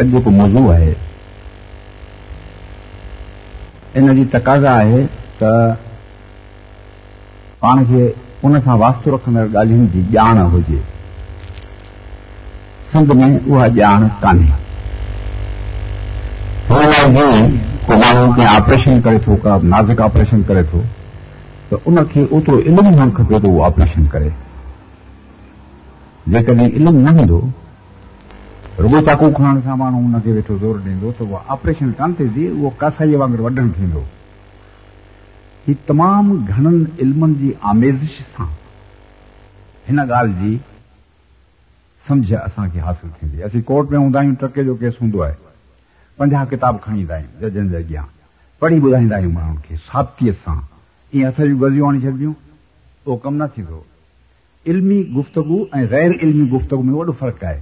اڄ موضوع آهي ان جي تقاضا آهي ته پاڻ کي ان سان واستو رکندڙ ڳالهين جي ڄاڻ هجي سنڌ ۾ اها ڄاڻ ڪانهي ڪو ماڻهو ڪنهن آپريشن ڪري ٿو ڪا نازڪ آپريشن ڪري ٿو ته ان کي اوترو علم هئڻ کپي ته اهو آپريشن ڪري جيڪڏهن علم نه هوندو رڳو چاقو کڻڻ سان ماڻهو هن کي ويٺو زور ڏيندو ته اها آپريشن ڪانه ٿيندي اهو ڪاسائيءَ وانگر وڏڻ ٿيندو هي تمام گهڻن المن جي آميزش سان هن ڳالهه جي सम्झ असांखे हासिल थींदी असीं कोर्ट में हूंदा आहियूं टके जो केस हूंदो आहे पंजाह किताब खणी ईंदा आहियूं जजनि जे अॻियां पढ़ी ॿुधाईंदा आहियूं माण्हुनि खे साबतीअ सां ईअं हथ जूं गज़ियूं आणे छॾिबियूं उहो कमु न थींदो इल्मी गुफ़्तगु ऐं गैर इल्मी गुफ़्तगु में वॾो फ़र्क़ु आहे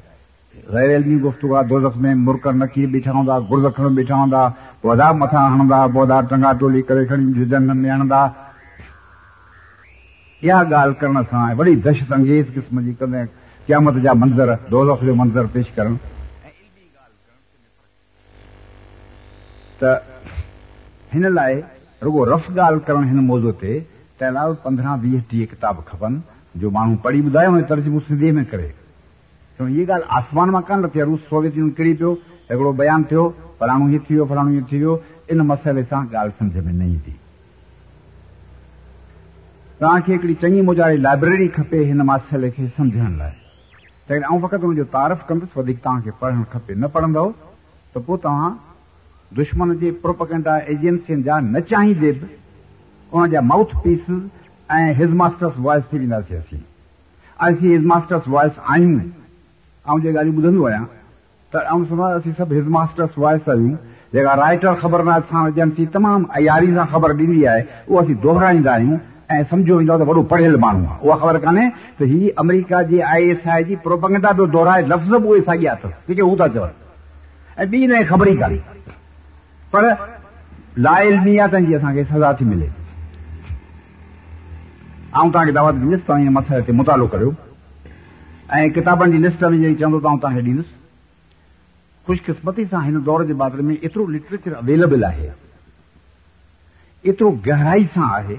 गैर इल्मी गुफ़्तगु आहे दोज़ख में मुर्क नकी बीठा हूंदा गुर्द खण बीठा हूंदा पौधा मथां हणंदा पौधा टंगा टोली करे खणी जंगनि में हणंदा इहा ॻाल्हि करण सां वॾी दहशत अंगेज़ क़िस्म जी कंदे قيامت جا منظر دوزک جو منظر پيش ڪرڻ. ته هن لاءِ رڳو رف ڳالهه ڪرڻ هن موضوع تي ته علاوه پندرهن ويهه ٽيهه ڪتاب کپن جو ماڻهو پڙهي ٻڌايو ۽ ترجمو سنڌيءَ ۾ ڪري. ڇو هيءَ ڳالهه آسمان مان ڪانه آهي روس سوويت يونين ڪري پيو هڪڙو بيان ٿيو فلاڻو هيئن ٿي ويو فلاڻو هيئن ٿي ويو ان مسئلي سان ڳالهه سمجهه ۾ نه ايندي. توهان کي هڪڙي چڱي موجاري لائبريري کپي هن مسئلي کي سمجهڻ لاءِ ته ۽ فقط هن جو تعريف ڪندس وڌيڪ توهان کي پڙهڻ کپي نه پڙهندو ته پوءِ توهان دشمن جي پروپگينڊا ايجنسين جا نه چاهيندي به ان جا مائوٿ پيس ۽ هز ماسٽرس وائس ٿي وينداسين اسين. اسين هز ماسٽرس وائس آهيون. ۽ جي ڳالهيون ٻڌندو آهيان ته سڀ هز ماسٽرس وائس آهيون جيڪا رائيٽر خبر نه ايجنسي تمام اياري سان خبر ڏيندي آهي اها اسين دوهرائيندا آهيون ۽ سمجهو ويندو ته وڏو پڙهيل ماڻهو آهي. اها خبر ڪانهي ته هيءَ آمريڪا جي آئي ايس آئي جي پروپگينڊا پيو دوهرائي لفظ به اهي ساڳيا اٿس جيڪي هو ٿا چون. ۽ ٻي نه خبر ئي ڪانهي پر آهي تنهنجي اسان کي سزا ٿي ملي. ۽ توهان کي دعوت ڏيندس توهان هن مسئلي تي متالو ڪريو. ۽ ڪتابن جي لسٽ ۾ چوندو ته توهان کي ڏيندس خشڪسمتي سان هن دور جي باري ۾ ايترو لٽريچر اويليبل آهي. ايترو گهرائي سان آهي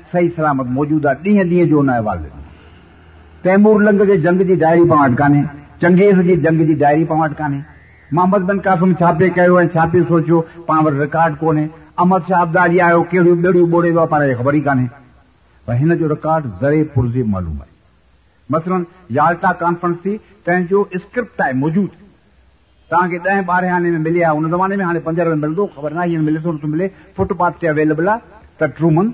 صحيح سلامت موجود آهي ڏينهن ڏينهن جو هن احوال تيمور لنگ جي جنگ جي ڊائري پاڻ وٽ ڪانهي چنگيز جي جنگ جي ڊائري پاڻ وٽ ڪانهي محمد بن قاسم ڇاپي ڪيو ۽ ڇاپي سوچيو پاڻ وٽ رڪارڊ ڪونهي احمد شاهه ابداري آيو ڪهڙيون ٻيڙيون ٻوڙي ويو پاڻ کي خبر ئي ڪانهي پر هن جو رڪارڊ زري پرزي معلوم آهي مسلن يالٽا ڪانفرنس ٿي تنهن جو اسڪرپٽ آهي موجود توهان کي ڏهين ٻارهين آني ۾ ملي آهي هن زماني ۾ هاڻي پنج ۾ ملندو خبر نه آهي ملي ٿو نٿو ملي فٽ پاٿ تي اويليبل آهي ته ٽرومن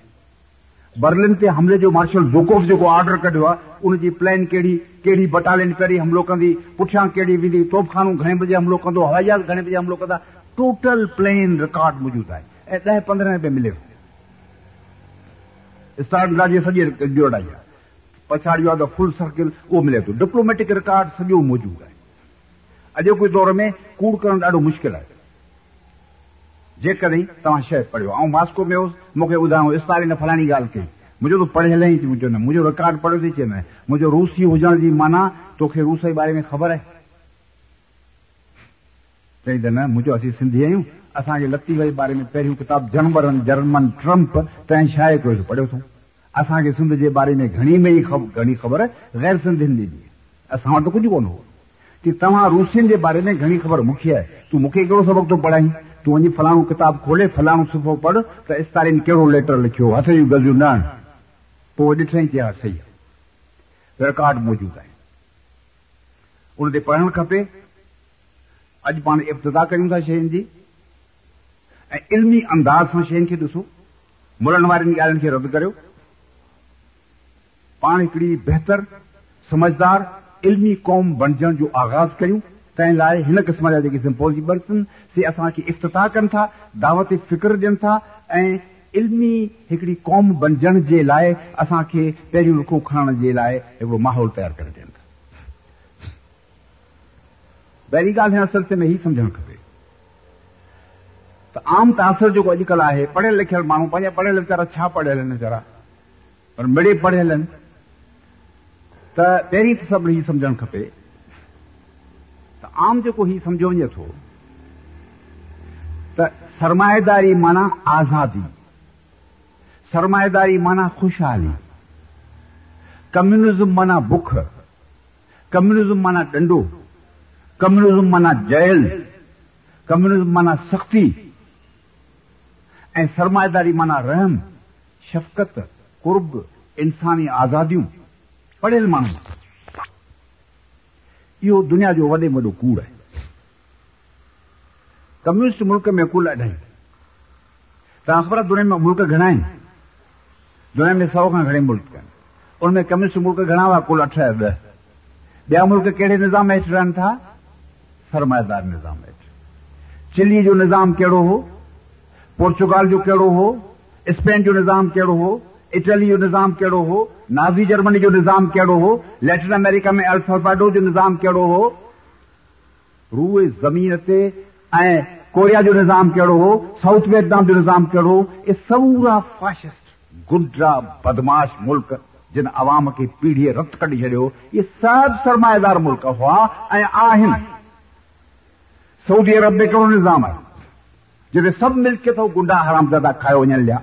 برلن تي حملي جو مارشل جوڪوف جيڪو آرڊر ڪڍيو آهي ان جي پلان ڪهڙي ڪهڙي بٽالين پهرين حملو ڪندي پٺيان ڪهڙي ويندي توپکانو گهڻي بجي حملو ڪندو هوائي جهاز گهڻي بجي حملو ڪندا ٽوٽل پلين رڪارڊ موجود آهي. ۽ ڏهه پندرهن رپئي ملي سرڪل اهو ملي ٿو. ڊپلوميٽڪ رڪارڊ سڄو موجود آهي. اڄوڪي دور ۾ ڪوڙ ڪرڻ ڏاڍو مشڪل آهي جيڪڏهن توهان شيءِ پڙهيو. ۽ ماسڪو ۾ هئس مون کي ٻڌايو استاري نه فلاڻي ڳالهه ڪئي. منهنجو ته پڙهيل ئي منهنجو نه منهنجو رڪارڊ پڙهيو ٿي چوندا منهنجو روسي هجڻ جي معنيٰ توکي روس جي باري ۾ خبر آهي؟ چئي ته نه منهنجو اسين سنڌي آهيون. اسان جي لتي جي باري ۾ پهريون ڪتاب جنورن جرمن ٽرمپ تنهن آهي ڪوئي پڙهيو اٿئون. اسان کي سنڌ جي باري ۾ گهڻي ۾ ئي گهڻي خبر غير سنڌين ڏني اسان وٽ ڪجهه ڪونه هو. ڪه توهان روسين جي باري ۾ گهڻي خبر مون کي آهي. تون مون کي ڪهڙو سبق ٿو پڙهائي تون وڃي فلاڻو ڪتاب کولي فلاڻو صفو پڙهه ته استارين ڪهڙو ليٽر لکيو؟ هٿ جون گزيون نه پوءِ ڏٺئي ها صحيح آهي. رڪارڊ موجود آهي. ان تي پڙهڻ کپي. اڄ پاڻ ابتدا ڪيون ٿا شين جي. ۽ علمي انداز سان شين کي ڏسو. مڙن وارن ڳالهين کي رد ڪريو. پاڻ هڪڙي بهتر سمجهدار علمي قوم بڻجڻ جو آگاز ڪريون تنهن لاءِ هن قسم جا جيڪي سمپوزبلس آهن سي اسان کي افتتاح ڪن ٿا دعوت فڪر ڏين ٿا ۽ علمي هڪڙي قوم بڻجڻ جي لاءِ اسان کي پهريون رکو کڻڻ جي لاءِ ماحول تيار ڪري ڏين ٿا. پهرين ڳالهه هن سلسلي ۾ ئي سمجهڻ کپي. ته عام تاثر جيڪو اڄڪلهه آهي پڙهيل لکيل ماڻهو پنهنجا پڙهيل ويچارا ڇا پڙهيل آهن ويچارا؟ پر مڙي پڙهيل آهن. ته پهرين ته سڀ هيءُ سمجهڻ کپي त आम जेको हीउ सम्झो वञे थो त सरमाएदारी माना आज़ादी सरमाएदारी माना ख़ुशहाली कम्यूनिज़म माना बुख कम्यूनिज़म माना ॾंडो कम्यूनिज़म माना जयल कम्यूनिज़म माना सख़्ती ऐं सरमाएदारी माना रहम शफ़क़त कुर्ब इंसानी आज़ादियूं पढ़ियल माण्हू इहो दुनिया जो वॾे में वॾो कूड़ आहे कम्यूनिस्ट मुल्क में कुल अढाई तव्हां ख़बर आहे दुनिया में मुल्क घणा आहिनि दुनिया में सौ खां घणे मुल्क आहिनि उनमें कम्यूनिस्ट मुल्क घणा हुआ कुल अठ या ॾह ॿिया मुल्क कहिड़े निज़ाम हेठि रहनि था सरमाएदार निज़ाम हेठि चिली जो निज़ाम कहिड़ो हो पोर्चुगाल जो कहिड़ो हो स्पेन जो निज़ाम कहिड़ो हो इटली जो निज़ाम कहिड़ो हो नाज़ी जर्मनी जो निज़ाम कहिड़ो हो लैटिन अमेरिका में अल्फाडो जो निज़ाम कहिड़ो हो रूए ज़मीन ते ऐं कोरिया जो निज़ाम कहिड़ो हो साउथ वियतनाम जो निज़ाम कहिड़ो हो इहे सऊरा फाशिस्ट गुंडा बदमाश मुल्क जिन अवाम खे पीढ़ीअ रत कढी छॾियो इहे सभु सरमाएदार मुल्क हुआ ऐं आहिनि सऊदी अरब में कहिड़ो निज़ाम आहे जिते सभु मिल्कियत गुंडा हरामज़ादा खायो वञनि लिया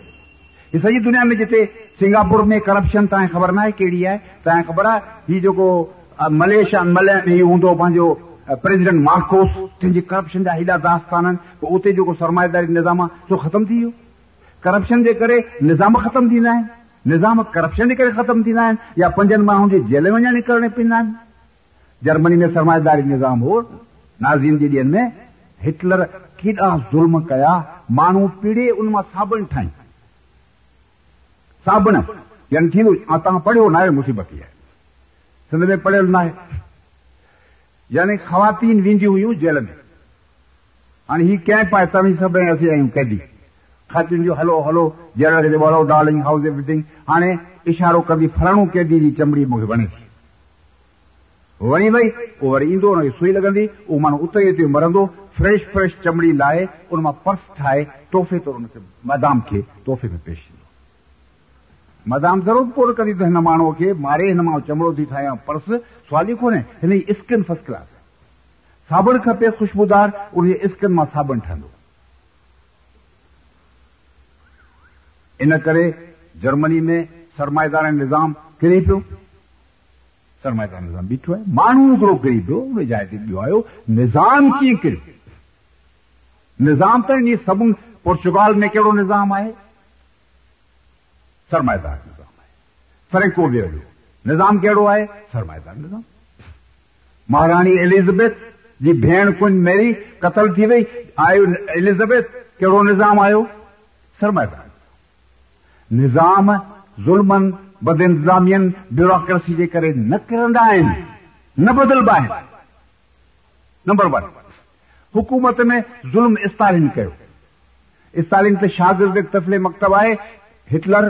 هيءَ سڄي دنيا ۾ جتي سنگاپور ۾ ڪرپشن توهان کي خبر نه آهي ڪهڙي آهي توهان کي خبر آهي هيءُ جيڪو ملائيشيا ملي ۾ هوندو پنهنجو پريزيڊنٽ مارڪوس جنهن جي ڪرپشن جا هيڏا داستان آهن اتي جيڪو سرمائيداري نظام آهي سو ختم ٿي ويو. ڪرپشن جي ڪري نظام ختم ٿيندا آهن. نظام ڪرپشن جي ڪري ختم ٿيندا آهن يا پنجن ماڻهن جي جيل وڃڻ نڪرڻي پوندا آهن. جرمني ۾ سرمائيداري نظام هو نازين جي ڏينهن ۾ هٽلر ڪيڏا ظلم ڪيا ماڻهو پيڙي ان مان صابڻ ٺاهي صابڻ. يعني ٿيندو توهان پڙهيو نه آهي مصيبت آهي سنڌ ۾ پڙهيل نه آهي يعني خواتين وينديون هيون جيل ۾. هاڻي هيءُ ڪنهن پائي توهين جو هلو هلو جيل ڊارلنگ هائوس ايوريٿنگ. هاڻي اشارو ڪندي فلاڻو ڪيدي جي چمڙي مون کي وڻي ٿي. وڻي وئي پوءِ وري ايندو هن کي سئي لڳندي اهو ماڻهو اتي ئي اتي مرندو. فريش فريش چمڙي لاهي ان مان پرس ٺاهي تحفي هن کي ميدام کي تحفي ۾ پيش कंदो मैदाम ज़रूरत पूरो कंदी त हिन माण्हूअ खे मारे हिन मां चमड़ो थी ठाहियां पर्स सुवाल ई कोन्हे हिन जी स्किन फर्स्ट क्लास साबुण खपे ख़ुशबूदार उन जे स्किन मां साबुण ठहंदो इन करे जर्मनी में सरमाएदार निज़ाम किरी पियो सरमाएदार निज़ाम बीठो आहे माण्हू हिकिड़ो किरी पियो उन जाइ ते ॿियो आयो निज़ाम कीअं किरियो निज़ाम त इन सभु पोर्चुगाल में कहिड़ो निज़ाम आहे سرمائيدار نظام آهي فرينڪو ويو نظام ڪهڙو آهي سرمائيدار نظام مهاراڻي ايلزابيٿ جي ڀيڻ ڪنج ميري قتل ٿي وئي. آيو ايلزابيٿ ڪهڙو نظام آيو؟ سرمائيدار نظام ظلمن انتزامين بيوروڪريسي جي ڪري نه ڪرندا آهن نه بدلبا آهن. نمبر ون حڪومت ۾ ظلم استالن ڪيو. استالن تي شاگرد تفلي مڪتب آهي هٽلر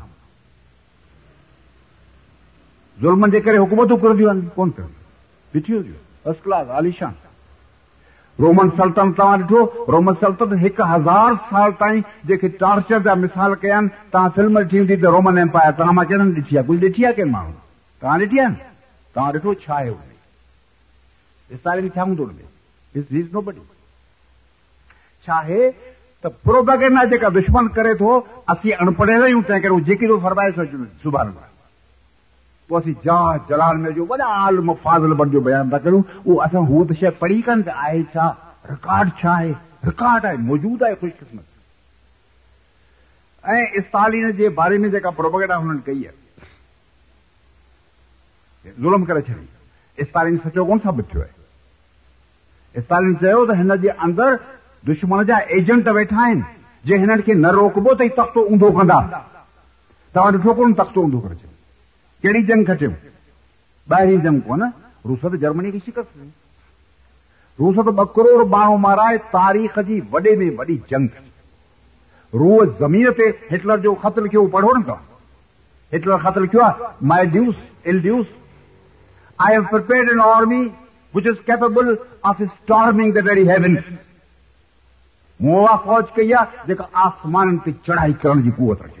ظلمن جي ڪري حڪومتون آهن ڪونه آلشان. رومن سلطنت توهان ڏٺو؟ رومن سلطنت هڪ هزار سال تائين جيڪي ٽارچر جا مثال ڪيا آهن توهان فلم ڏٺي هوندي ته رومن ايمپاير توهان مان ڪهڙن ڏٺي آهي؟ ڪجهه ڏٺي آهي ڪنهن ماڻهو؟ توهان ڏٺي آهي نه؟ توهان ڏٺو ڇا آهي ان ڇا هوندو ڇا آهي؟ ته پروبيگينڊا جيڪا دشمن ڪري ٿو اسين انپڙهيل آهيون تنهن ڪري جيڪي ٿو فرمائي سڀاڻي پوءِ اسين جا جلال ۾ جو وڏا عالم فاضل بن جو بيان ٿا ڪرون اهو اسان هوءَ ته شيءِ پڙهي ڪانه ته آهي ڇا رڪارڊ ڇا آهي رڪارڊ آهي موجود آهي خشڪسمت ۽ استالين جي باري ۾ جيڪا پروبيگينڊا هنن ڪئي آهي ظلم ڪري ڇڏي استالين سچو ڪونه ثابت ٿيو آهي استالين چيو ته هن جي اندر دشمن جا ايجنٽ ويٺا آهن جي هنن کي نه روڪبو ته تختو اونڌو ڪندا توهان ڏٺو ڪونه تختو اونڌو ڪري ڇڏيو کیڑی جنگ کھٹے ہو باہری جنگ کو نا روس جرمنی کی شکست ہوئی روس تو بکروڑ مانو مارا ہے، تاریخ جی وڈے میں وڈی جنگ۔ روح زمین تے ہٹلر جو خط کیوں پڑھو نا ہٹلر خط کیوں؟ مائی ڈیوس ایل Davis I have prepared an army which is capable of storming the very heaven مووا فوج کیا جکا آسمان پہ چڑھائی کرنے جی قوت رکھے۔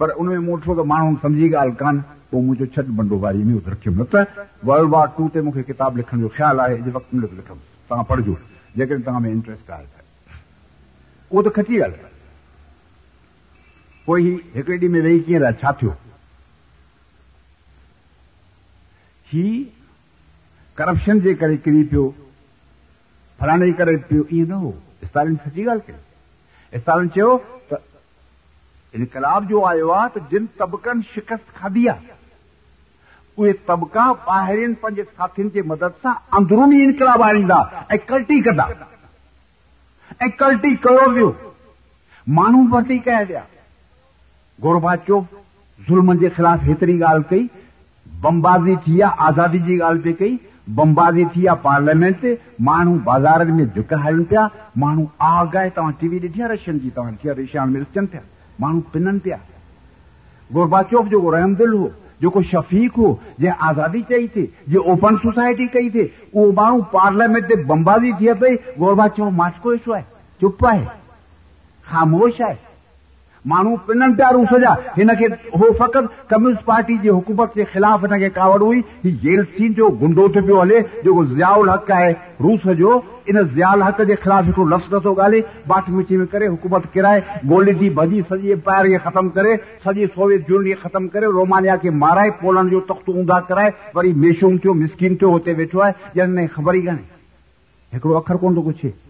پر ان ۾ مون ڏٺو ته ماڻهو سمجهي ڳالهه ڪانه پوءِ منهنجو ڇڏ بنڊو واري ۾ رکيم نه ته ورلڊ وار ٽو تي مون کي ڪتاب لکڻ جو خيال آهي جي وقت ملي لکندس توهان پڙهجو جيڪڏهن توهان ۾ انٽرسٽ آهي. ته اهو ته کٽي ڳالهه پوءِ هي هڪڙي ڏينهن ۾ ويهي ڪيئن ڇا ٿيو؟ هي ڪرپشن جي ڪري ڪري پيو فلاڻي ڪري پيو ائين نه هو. استالن سچي ڳالهه ڪئي. استالن چيو انڪلاب جو آيو آهي ته جن تبڪن شڪست کاڌي آهي اهي تبڪا ٻاهرين پنهنجي ساٿين جي مدد سان اندروني انڪلاب آڻيندا ۽ ڪلٽي ڪندا. ۽ ڪلٽي ڪيو ويو. ماڻهو ڀرتي ڪيا ويا. گورباچو ظلم جي خلاف هيتري ڳالهه ڪئي بمبازي ٿي آهي آزادي جي ڳالهه پئي ڪئي بمبازي ٿي آهي پارليامينٽ تي ماڻهو بازارن ۾ جهڪ هلن پيا ماڻهو آگ آهي توهان ٽي وي ڏٺي آهي رشين جي توهان پيا माण्हू पिननि पिया गोरबाचोफ जेको रहमदिल हो जेको शफ़ीक हो जंहिं आज़ादी चई थी जंहिं ओपन सोसाइटी कई थी उहो माण्हू पार्लियामेंट ते बमबाज़ी थिए पई गोरबा चओ माटको छो आहे चुप आहे ख़ामोश आहे ماڻهو پنن پيا روس جا هن کي هو فقط ڪميونسٽ پارٽي جي حڪومت جي خلاف هن کي ڪاوڙ هئي. جيل سين جو گنڊو ٿو پيو هلي جيڪو زيائل حق آهي روس جو. ان زيال حق جي خلاف هڪڙو لفظ نٿو ڳالهه. باٽ مچي ۾ ڪري حڪومت ڪرائي گولي ٿي ڀڄي سڄي ايمپاير کي ختم ڪري سڄي سوويت يونين کي ختم ڪري رومانيا کي مارائي پولينڊ جو تختو اونڌا ڪرائي وري ميشوم ٿيو مسڪن ٿيو هتي ويٺو آهي. ڄڻ خبر ئي ڪانهي. هڪڙو اکر ڪونه ٿو ڪجهه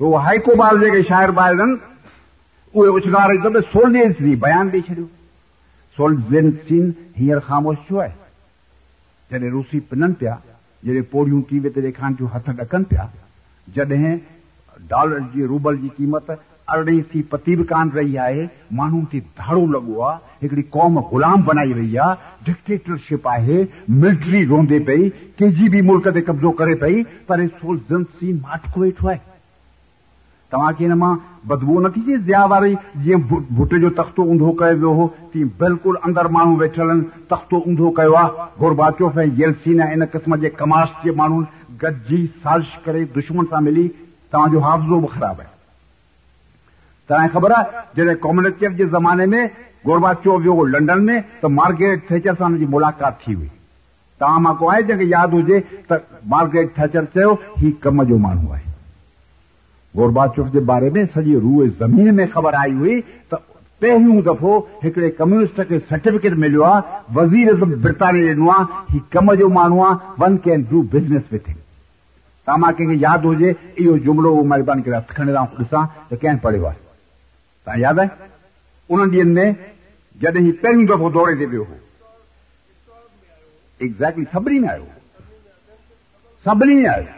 اهو هائڪوبال جيڪي شاعر ٻاهر اهي اڇگار هڪدم سولجينس بيان ڏيئي ڇڏيو سولجينسين هينئر خاموش ڇو آهي جڏهن روسي پنن پيا جڏهن پوڙيون تي ٿيون هٿ ڏڪن پيا. جڏهن ڊالر جي روبل جي قيمت ارڙهين ٿي پتي به ڪانه رهي آهي ماڻهن تي ڌاڙو لڳو آهي هڪڙي قوم غلام بنائي رهي آهي ڊڪٽيٽرشپ آهي ملٽري روندي پئي ڪنهن جي به ملڪ تي قبضو ڪري پئي پر سولجينسين ماٽڪو ويٺو آهي تما کی نما بدبو نہ کسی زیا واری جی, جی بھٹے جو تختو اندھو کئے ویو ہو تی بالکل اندر مانو ویٹھلن تختو اندھو کئے وا گورباچو یل سینہ ان قسم جے کماش جے مانو گجی سالش کرے دشمن سا ملی تما جو حافظو بخراب ہے۔ تا خبر ہے، جڑے کومنٹیف جے زمانے میں گورباچو ویو لندن میں، تو مارگیٹ تھیچر سان جی ملاقات تھی ہوئی۔ تا ما کو آئے جے یاد ہو جے، تو مارگیٹ تھیچر چیو ہی کم جو مانو ہے گورباچوف جي باري ۾ سڄي روهه زمين ۾ خبر آئي هئي ته پهريون دفعو هڪڙي ڪميونسٽ کي سرٽيفڪيٽ مليو آهي وزير برطانيا ڏنو آهي هي ڪم جو ماڻهو آهي one can do business with him توهان مان ڪنهن کي ياد هجي اهو جملو مهرباني ڪري هٿ کڻي ڏسان ته ڪنهن پڙهيو آهي. توهان ياد آهي؟ انهن ڏينهن ۾ جڏهن هي پهريون دفعو دوري تي ويو هو ايگزيڪٽلي سڀني ۾ آيو سڀني ۾ آيو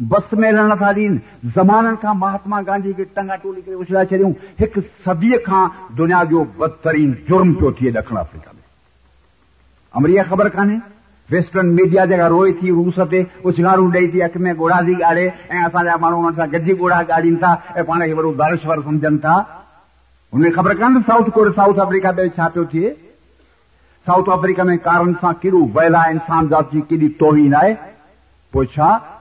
بس ۾ هلڻ نٿا ڏين زمانن کان مهاتما گانڌي کي ٽنگا ٽولي ڪري اڇلائي ڇڏيون هڪ صديءَ کان دنيا جو بدترين جرم پيو ٿئي ڏکڻ آفريڪا ۾. آمريڪا خبر ڪانهي؟ ويسٽرن ميڊيا جيڪا روئي ٿي روس تي اڇگارون ڏيئي ٿي اک ۾ ڳوڙا ٿي ڳاڙهي ۽ اسان جا ماڻهو هنن سان گڏجي ڳوڙا ڳاڙين ٿا ۽ پاڻ کي وڏو داريشور سمجهن ٿا. هن کي خبر ڪانهي سائوٿ ڪوريا سائوٿ آفريڪا ۾ ڇا پيو ٿئي؟ سائوٿ آفريڪا ۾ ڪارن سان ڪيڏو ويلا انسان جات جي ڪيڏي توهين آهي پوءِ ڇا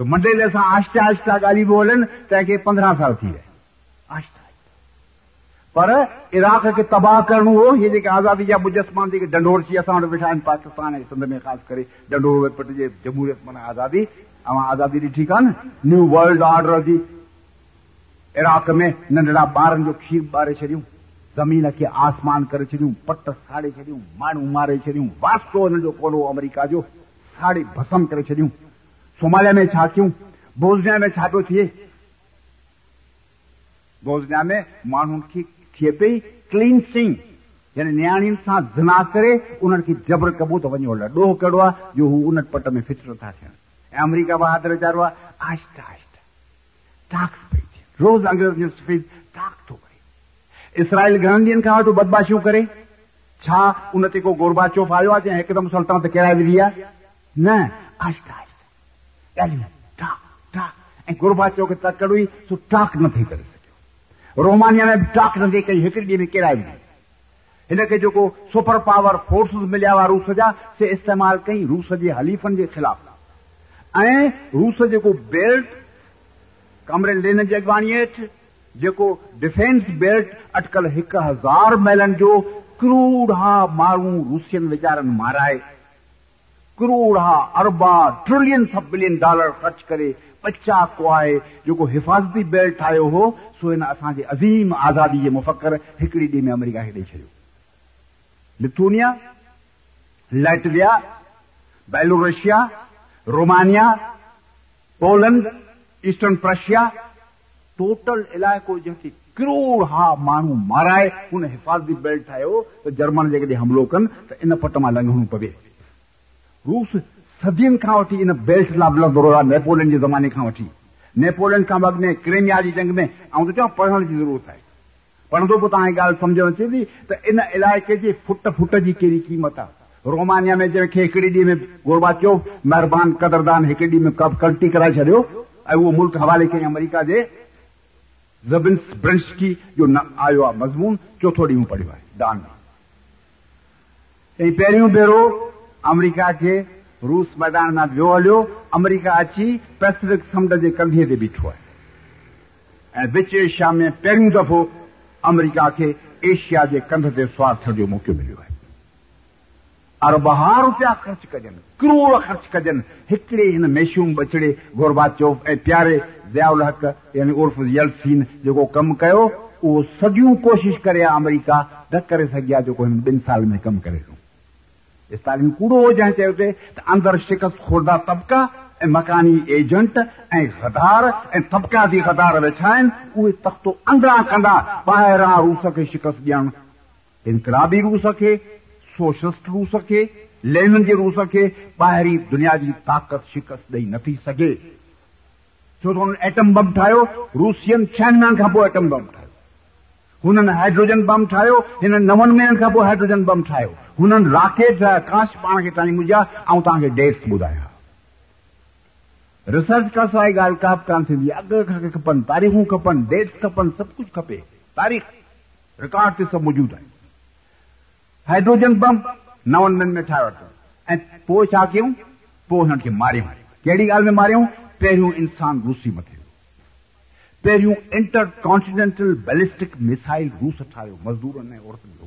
تو منڊيلي سان آهستا آهستا ڳالهيون هلن تنهن کي پندرهن سال ٿي ويا آهستا پر عراق کي تباهه ڪرڻو هو اهي جيڪي آزادي جا مجسمان جيڪي ڊنڊور ٿي اسان وٽ ويٺا آهن پاڪستان ۽ سنڌ ۾ خاص ڪري ڊنڊور پٽجي جموريت معنيٰ آزادي. اوان آزادي ڏٺي ڪانه نيو ورلڊ آرڊر جي عراق ۾ ننڍڙا ٻارن جو کير ٻاري ڇڏيون زمين کي آسمان ڪري ڇڏيون پٽ ساڙي ڇڏيون ماڻهو ماري ڇڏيون واستو هن جو ڪونهو آمريڪا جو ساڙي ڀسم ڪري ڇڏيون سوماليا ۾ ڇا ڪيون بوزنيا ۾ ڇا پيو ٿئي بوزنيا ۾ ماڻهن کي ٿئي پئي ڪلينسنگ يعني نياڻين سان زنا ڪري انهن کي جبر ڪبو ته وڃو هل ڏوهه ڪهڙو آهي جو هو ان پٽ ۾ فٽر ٿا ٿين ۽ آمريڪا بهادر ويچارو آهي آهستا آهستا ٽاڪس پئي ٿئي روز انگريز ٽاڪ ٿو ڪري اسرائل گهڻن ڏينهن کان وٺي بدماشيون ڪري ڇا ان تي ڪو گورباچوف آيو آهي هڪدم سلطنت ڪرائي وڌي آهي نه آهستا ٿي ڪري سگهيو رومانيا ۾ به ٽاڪ نه ٿي ڪئي هڪڙي ڏينهن ۾ ڪرائي ڏني هن کي جيڪو سپر پاور فورسس مليا هئا روس جا سي استعمال ڪئي روس جي هليفن جي خلاف ۽ روس جيڪو بيلٽ ڪمري لين جي اڳواڻي هيٺ جيڪو ڊفينس بيلٽ اٽڪل هڪ هزار ميلن جو ڪروڙا ماڻهو روسين ويچارن مارائي करोड़ा अरबा ट्रिलियन सब बिलियन डॉलर ख़र्च करे पचा को आहे जेको हिफ़ाज़ती बेल्ट ठाहियो हो सो हिन असांजे अज़ीम आज़ादी जे मुफ़कर हिकिड़ी ॾींहं में अमेरिका खे ॾेई छॾियो Lithuania Latvia Belorussia Romania Poland Eastern Prussia total इलाइक़ो जंहिंखे करोड़ हा माण्हू माराए हुन हिफ़ाज़ती बेल्ट ठाहियो त जर्मन जेकॾहिं हमलो कनि त इन पट मां लंघणो पवे روس کان وٺي ان بيلٽ لاءِ نيپولين جي زماني کان وٺي. نيپولين کان اڳ ۾ ڪريميا جي جنگ ۾۽ ته چوان پڙهڻ جي ضرورت آهي. پڙهندو پوءِ ۾ اچي ٿي ته ان علائقي جي فوٽ فوٽ جي ڪهڙي قيمت آهي؟ رومانيا ۾ جنهن کي هڪڙي ڏينهن ۾ گوربا چيو مهرباني ڪدردان هڪڙي ڏينهن ۾ ڪلٽي ڪرائي ڇڏيو ۽ اهو ملڪ حوالي ڪيئين آمريڪا نه آيو آهي مضمون چوٿو ڏينهن پڙهيو آهي پهريون ڀيرو अमेरिका खे रूस मैदान मां वियो हलियो अमेरिका अची पैसिफिक समुंड जे कंधे ते बीठो आहे ऐं विच एशिया में पहिरियों दफ़ो अमेरिका खे एशिया जे कंध ते सवार थियण जो मौक़ो मिलियो आहे अरबहार रुपया ख़र्च कजनि करोड़ ख़र्च कजनि हिकिड़े हिन मेशूम बछड़े गोरबाचोफ ऐं प्यारे ज़ियाउल हक़ यानी उर्फ यलसीन जेको कमु कयो उहो सॼियूं कोशिशि करे अमेरिका न करे सघिया जेको हिन ॿिनि साल में कमु करे سٽالن ڪوڙو جنهن چيو تي اندر شڪست کوردا تبڪا ۽ مڪاني ايجنٽ ۽ گدار ۽ تبڪاتي گدار ويٺا آهن اهي تختو اندران ڪندا ٻاهران روس کي شڪست ڏيڻ. انڪلابي روس کي سوشلسٽ روس کي لينن جي روس کي ٻاهرين دنيا جي طاقت شڪست ڏيئي نٿي سگهي. ڇو ته هنن ايٽم بم ٺاهيو روسين ڇهن مهينن کان پوءِ ايٽم بم ٺاهيو. هنن هائيڊروجن بم ٺاهيو هن نون مهينن کان پوءِ هائيڊروجن بم ٺاهيو هنن راڪيٽ ڪاش پاڻ کي ٽائيم هجان ۽ توهان کي ڊيٽس ٻڌايا. ريسرچ کان سواءِ ڳالهه ڪا به ڪانه اڳ کان کپن تاريخون کپن ڊيٽس کپن سڀ ڪجهه کپي. تاريخ رڪارڊ تي سڀ موجود آهي هائيڊروجن بم نون منٽ ۾ ٺاهي ورتو ۽ پوءِ ڇا ڪيون؟ پوءِ هنن کي ماريون. ڪهڙي ڳالهه ۾ ماريون؟ پهريون انسان روسي مٿي پهريون انٽر ڪانٽنينٽل بيلسٽڪ مسائل روس ٺاهيو مزدورن ۽ جو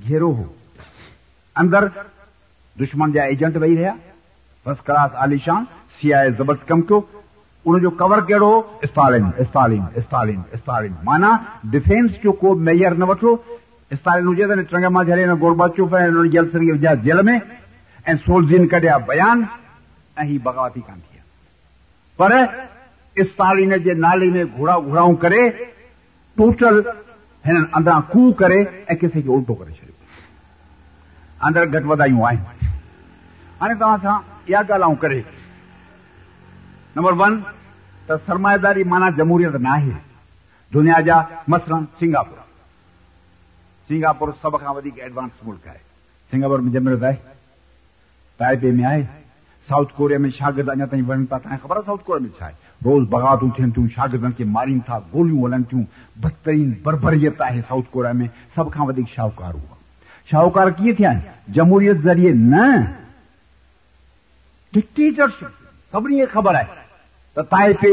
घेरो हो अंदरि दुश्मन जा एजेंट वेही रहिया फर्स्ट क्लास आलिशान सीआई ज़बरदस्त कमु कयो उनजो कवर कहिड़ो हो स्टालिन स्टालिन स्टालिन स्टालिन माना डिफेंस जो को मेयर न वठो स्टालिन हुजे त टंग मां झले न गोरबाचोफ ऐं हुननि जल सरी विझा जेल में ऐं सोल्जीन कढिया बयान ऐं ही बगावती कान थी पर स्टालिन जे नाले में घोड़ा घोड़ाऊं करे टोटल हिननि अंदरां कू करे ऐं किसे खे उल्टो करे छॾियो अंदरि घटि वधायूं आहिनि हाणे तव्हां सां इहा ॻाल्हि करे नंबर वन त सरमाएदारी माना जमहूरियत न आहे दुनिया जा मसलन सिंगापुर सिंगापुर सभ खां वधीक एडवांस मुल्क आहे सिंगापुर में जमहूरियत आहे ताइबे में आहे साउथ कोरिया में शागिर्द अञा ताईं वञनि था तव्हांखे ख़बर आहे साउथ कोरिया में छा आहे रोज़ बगावतूं थियनि थियूं शागिर्दनि खे मारीनि था गोलियूं हलनि थियूं बदतरीन बरबरियत आहे साउथ कोरिया में सभ खां वधीक शाहूकार हुआ شاہوکار کیے تھے جمہوریت ذریعے نہ۔ ڈکٹیٹرشپ خبر یہ خبر ہے۔ تتائے پہ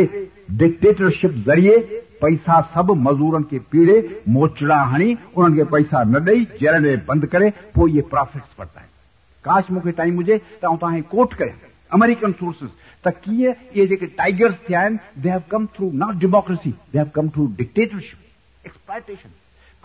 ڈکٹیٹرشپ ذریعے پیسہ سب مزورن کے پیڑے موچڑا ہنی انہن کے پیسہ نہ ڈئی جیل بند کرے پو یہ پروفٹس پڑتا ہے۔ کاش مکھے تائیں مجھے، تاں تاں کوٹ کرے امریکن سورسز تا کیے یہ جے کہ ٹائگرز تھے ہیں they have come through not democracy they have come through dictatorship exploitation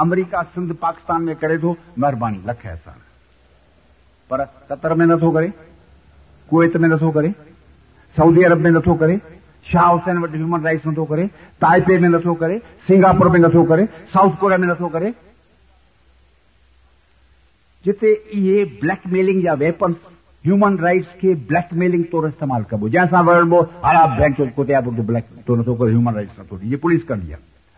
अमरीका सिंध पाकिस्तान में करे थो महिरबानी लख अहसान पर कतर में नथो करे कुवैत में नथो करे सऊदी अरब में नथो करे शाह हुसैन वटि ह्यूमन राइट्स नथो करे ताइपे में नथो करे सिंगापुर में नथो करे साउथ कोरिया में नथो करे जिते इहे ब्लैकमेलिंग जा वेपन्स ह्यूमन राइट्स खे ब्लैकमेलिंग तौरु इस्तेमालु कबो जंहिंसां विढ़बो हा बैंक जो कुटिया तो ब्लैक तो नथो करे ह्यूमन राइट्स नथो ॾे इहे पुलिस कंदी आहे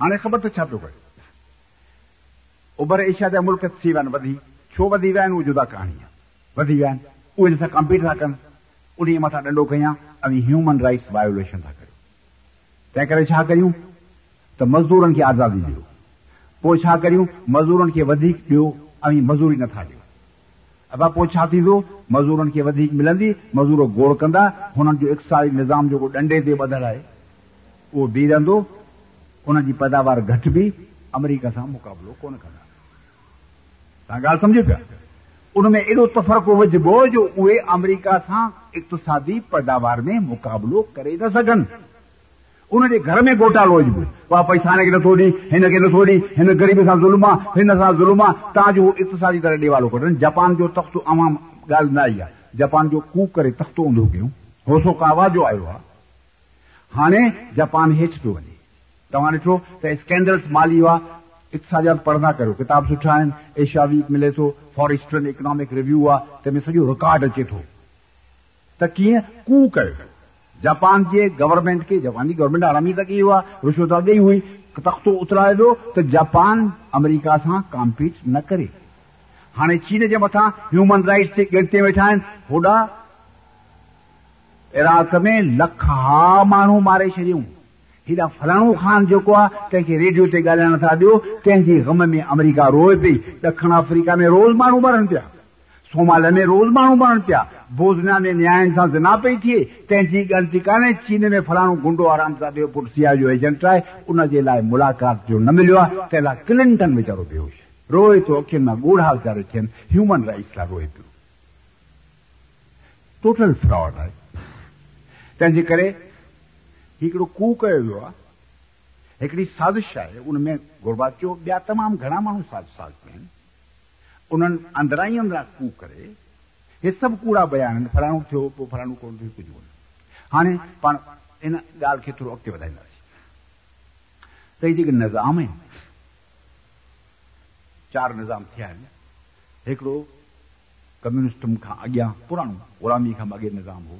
هاڻي خبر ته ڇا پيو ڪري؟ اڀر ايشيا جا ملڪ ٿي ويا آهن ڇو وڌي ويا آهن؟ اهو جدا ڪهاڻي آهي. وڌي ويا آهن. اهي ڪمپيٽ ٿا ڪن ان مٿان ڏنڊو ڪيان ۽ هيومن رائٽس وايوليشن ٿا ڪريو. تنهن ڪري ڇا ڪريون؟ ته مزدورن کي آزادي ڏيو. پوءِ ڇا ڪريون؟ مزدورن کي وڌيڪ ڏيو ۽ مزوري نٿا ڏيو. ابا پوءِ ڇا ٿيندو؟ مزدورن کي وڌيڪ ملندي مزور گوڙ ڪندا هنن جو اقتصادي نظام جيڪو ڏنڊي تي ٻڌل آهي اهو بيهه رهندو ان جي پيداوار گهٽ به آمريڪا سان مقابلو ڪونه ڪندا توهان ڳالهه سمجهو پيا ان ۾ ايڏو تفرڪو وجهبو جو اهي آمريڪا سان اقتصادي پيداوار ۾ مقابلو ڪري ٿا سگهن ان جي گهر ۾ گهوٽالو وجهبو اها پئسا هن کي نٿو ڏي هن کي نٿو ڏي هن غريب سان ظلم آهي هن سان ظلم آهي توهان جو اقتصادي طرح ڏيوالو ڪڍن جاپان جو تختو عوام ڳالهه نه آئي آهي جاپان جو ڪو ڪري تختو اونڌو ڪيون هوسو ڪاوا جو آيو آهي هاڻي جاپان هيٺ ٿو وڃي توهان ڏٺو ته سڪينڊلس مالي هئا اقتصاديات پڙهندا ڪريو ڪتاب سٺا آهن ايشيا ويڪ ملي ٿو فار ايسٽرن اڪونامڪ ريويو آهي تنهن ۾ سڄو رڪارڊ اچي ٿو. ته ڪيئن؟ ڪو ڪيو. جاپان جي گورنمينٽ کي جاپان جي گورنمينٽ آرامي ته ڪئي هئا رشوت هئي. تختو اترائي ڏيو ته جاپان آمريڪا سان ڪامپيٽ نه ڪري. هاڻي چين جي مٿان هيومن رائٽس تي گڻتي ويٺا آهن. هوڏا عراق ۾ لک ماڻهو ماري ڇڏيون هيڏا فلاڻو خان جيڪو آهي ڪنهن کي ريڊيو تي ڳالهائڻ نٿا ڏيو ڪنهن جي گم ۾ آمريڪا روئي پئي ڏکڻ آفريڪا ۾ روز ماڻهو مرن پيا سوماليا ۾ روز ماڻهو مرن پيا بوزنيا ۾ نياي سان زنا پئي ٿئي ڪنهن جي غلطي ڪانهي چين ۾ فلاڻو گنڊو آرام سان ڏيو پٽ سيا جو ايجنٽ آهي ان جي لاءِ ملاقات جو نه مليو آهي تنهن لاءِ ڪلنٽن ويچارو بيهوش روئي ٿو اکين مان ڳوڙها ويچارو ٿين هيومن رائٽس لاءِ روئي پيو ٽوٽل فراڊ آهي تنهن جي ڪري هڪڙو ڪو ڪيو ويو آهي هڪڙي سازش آهي ان ۾ گرباچو ٻيا تمام گهڻا ماڻهو ساز ساز ڪيا آهن انهن اندران ئي اندران ڪو ڪري هي سڀ ڪوڙا بيان آهن فلاڻو ٿيو پوءِ فلاڻو ڪونه ٿيو ڪجهه ڪونه هاڻي پاڻ ان ڳالهه کي ٿورو اڳتي وڌائينداسين ته هي جيڪي نظام آهن چار نظام ٿيا آهن هڪڙو ڪميونسٽم کان اڳيان پراڻو غلامي کان اڳي نظام هو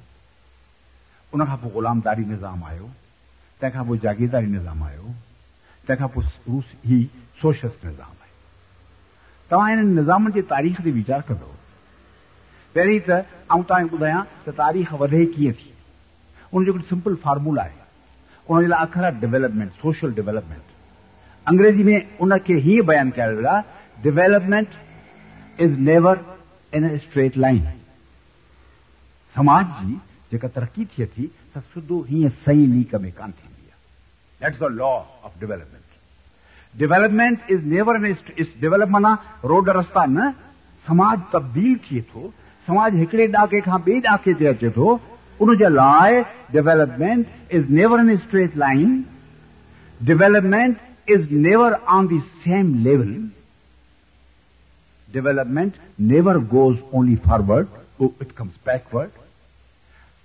उनखां पोइ ग़ुलामदारी निज़ाम आयो तंहिंखां पोइ जागीरदारी निज़ाम आयो तंहिंखां पोइ रूस ही सोशलिस्ट निज़ाम आहे तव्हां इन निज़ाम जे तारीख़ ते वीचार कंदव पहिरीं त आऊं तव्हांखे ॿुधायां त तारीख़ वधे कीअं थी उनजो हिकिड़ो सिंपल फॉर्मूला आहे उनजे लाइ अखर आहे डेवलपमेंट सोशल डेवलपमेंट अंग्रेजी में उनखे हीअं बयानु कयो वियो आहे development is never in a straight line समाज जी जेका तरक़ी थिए थी त सिधो हीअं सही लीक में कान थींदी आहे that's the law of development development is never in develop माना रोड रस्ता न समाज तब्दील थिए थो समाज हिकिड़े ॾाके खां ॿिए ॾाके ते अचे थो उनजे लाइ development is never in straight line development is never on the same level development never goes only forward it comes backward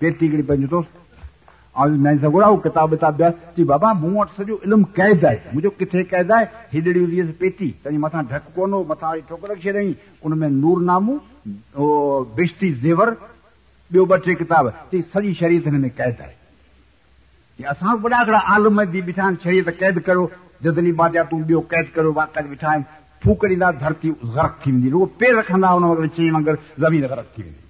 پيٽي هڪڙي پنهنجو ڪتاب وتاب ٻيا چئي بابا مون وٽ سڄو علم قيد آهي. منهنجو ڪٿي قيد آهي؟ هدڙي هئي پيٽي. تنهن جي مٿان ڍڪ ڪونه هو مٿان وري ٺوڪر ڇڏيئين. ان ۾ نورنامو بشتي زيور ٻيو ٻه ٽي ڪتاب. چئي سڄي شرييت هن ۾ قيد آهي. اسان وڏا هڪڙا عالم به بيٺا آهن شرييت قيد باجا تون ٻيو قيد ڪيو واق بيٺا آهن فوڪ ڏيندا ڌرتي گرڪ ٿي ويندي. پير رکندا زمين ٿي ويندي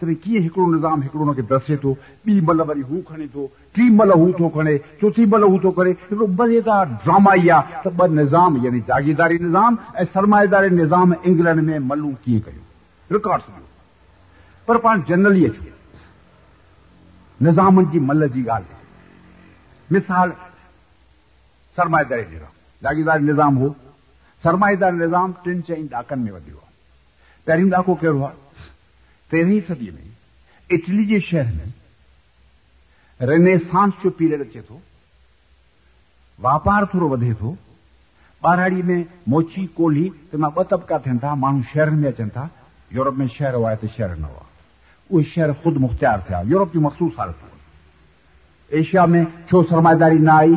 तॾहिं कीअं हिकिड़ो निज़ाम हिकिड़ो हुनखे दसे थो ॿी महिल वरी हू खणे थो टी महिल हू थो खणे चोथी महिल हू थो करे हिकिड़ो मज़ेदार ड्रामा ई आहे त ॿ निज़ाम यानी जागीरदारी निज़ाम ऐं सरमाएदारी निज़ाम इंग्लैंड में मलूं कीअं कयूं रिकॉर्ड पर पाण जनरली अचूं निज़ामनि जी मल जी ॻाल्हि मिसाल सरमाएदारी निज़ाम जागीरदारी निज़ाम हो सरमाएदारी निज़ाम टिनि चईं ॾाकनि में वधियो आहे पहिरियों ॾाको कहिड़ो आहे तेरहीं सदीअ में इटली जे शहर में रेनेसांस जो पीरियड अचे थो वापार थोरो वधे थो ॿारहाड़ी में मोची कोली तंहिंमां ॿ तबिका थियनि था माण्हू शहरनि में अचनि था यूरोप में शहर हुआ हिते शहर न हुआ उहे शहर ख़ुदि मुख़्तियार थिया यूरोप जी मखसूस हालतूं एशिया में छो सरमाएदारी न आई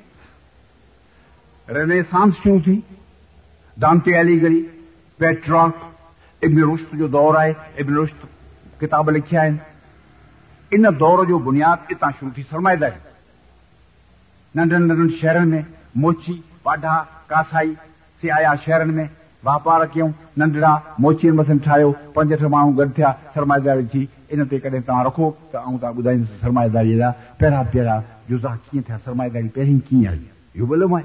रेनेसांस शुरू थी दांते अलीगढ़ी पेट्रॉक इब्न रुश्त जो दौर आहे इब्न रुश्त किताब लिखिया आहिनि इन दौर जो बुनियाद हितां शुरू थी सरमाएदारी नंढनि नंढनि शहरनि में मोची पाढा कासाई सियाया शहरनि में वापार कयूं नंढड़ा मोची मथनि ठाहियो पंज छह माण्हू गॾु थिया सरमाएदारी थी इन ते कॾहिं तव्हां रखो त आऊं तव्हां ॿुधाईंदुसि सरमाएदारीअ जा पहिरियां पहिरियां जुज़ा कीअं थिया सरमाएदारी पहिरीं कीअं आई इहो बि आहे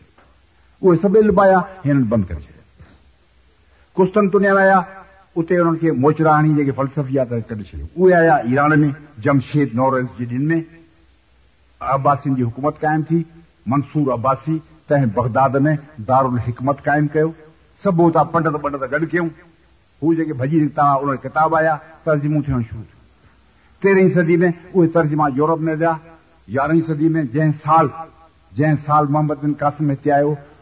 उहे सभु इल्म आया हिननि बंदि करे छॾिया कुस्तनतुनिया आया उते हुननि खे मोचराणी जेके फ़लसफ़ी आहे त कढी छॾियो उहे आया ईरान में जमशेद नॉरेंस जी ॾिन में अब्बासिन जी हुकूमत क़ाइमु थी मंसूर अब्बासी तंहिं बगदाद में दारुल हिकमत क़ाइमु कयो सभु हुतां पंडित पंडित गॾु कयूं हू जेके भॼी निकिता हुआ उन किताब आया तर्जुमो थियणु शुरू थियो तेरहीं सदी में उहे तर्जुमा यूरोप में विया यारहीं सदी में जंहिं साल जंहिं साल मोहम्मद बिन कासिम हिते आयो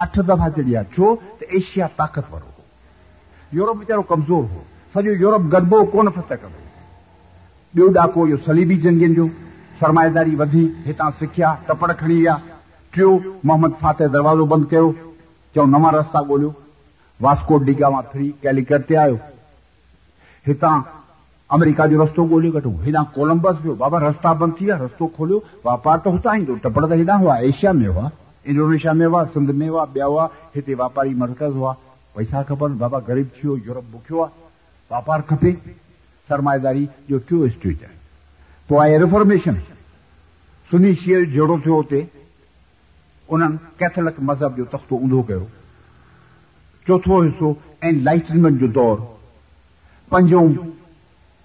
اٺ دفعا چڙهي ڇو ته ايشيا طاقتور يورپ ويچارو ڪمزور هو سڄو يورپ گڏبو ڪونه ٻيو ڏاڪو اهو صليبي جنگين جو سرمائيداري وڌي هتان سکيا ٽپڙ کڻي ويا ٽيون محمد فاتح دروازو بند ڪيو چئو نوان رستا ڳولهيو واسڪو ڊگا مان فري ڪيلڪٽ تي آيو هتان آمريڪا جو رستو ڳولهيو ڪڍو هيڏان ڪولمبس ويو بابا رستا بند ٿي ويا رستو کوليو واپار ته هتان ايندو ٽپڙ ته هيڏان هئا ايشيا ۾ هئا इंडोनेशिया में हुआ सिंध में हुआ ॿिया हुआ हिते वापारी मर्कज़ हुआ पैसा खपनि बाबा ग़रीब थी वियो यूरोप बुखियो आहे वापार खपे सरमाएदारी जो टियों स्टेज आहे पोइ आहे रिफॉर्मेशन सुनी शेर जहिड़ो थियो हुते उन्हनि कैथलिक मज़हब जो तख़्तो ऊंधो कयो चोथों हिसो एनलाइटनमेंट जो दौर पंजो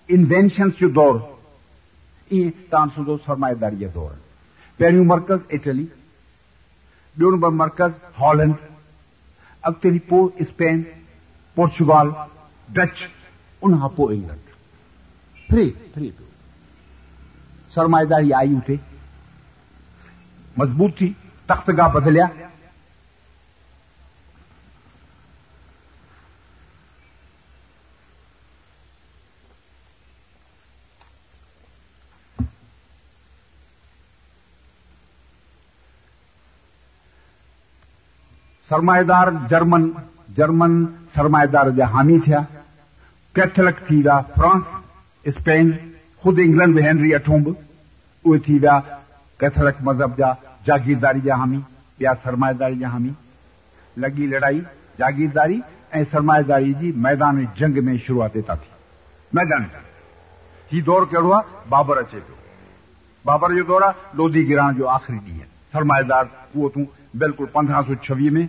इन्वेंशन्स जो दौर ईअं तव्हां ॾिसंदो सरमाएदारी जा दौर पहिरियों मर्कज़ इटली ڈونبر مرکز ہالینڈ اگتری پو اسپین پورچوگال ڈچ انہاں پو انگلینڈ فری فری سرمایہ داری آئی اٹھے مضبوط تھی تخت بدلیا तख़्तगाह बदिलिया सरमाएदार जर्मन जर्मन सरमाएदार जा हामी थिया कैथलिक थी विया फ्रांस स्पेन ख़ुदि इंग्लैंड में हेनरी अठों बि उहे थी विया कैथलिक मज़हब जा जागीरदारी जा हामी ॿिया सरमाएदारी जा हामी लॻी लड़ाई जागीरदारी ऐं सरमाएदारी जी मैदान जंग में शुरूआत हितां थी मैदान ही दौर कहिड़ो आहे बाबर अचे पियो बाबर जो दौर आहे लोधी गिराण जो आख़िरी ॾींहुं सरमाएदार उहो तूं बिल्कुलु पंद्रहं सौ छवीह में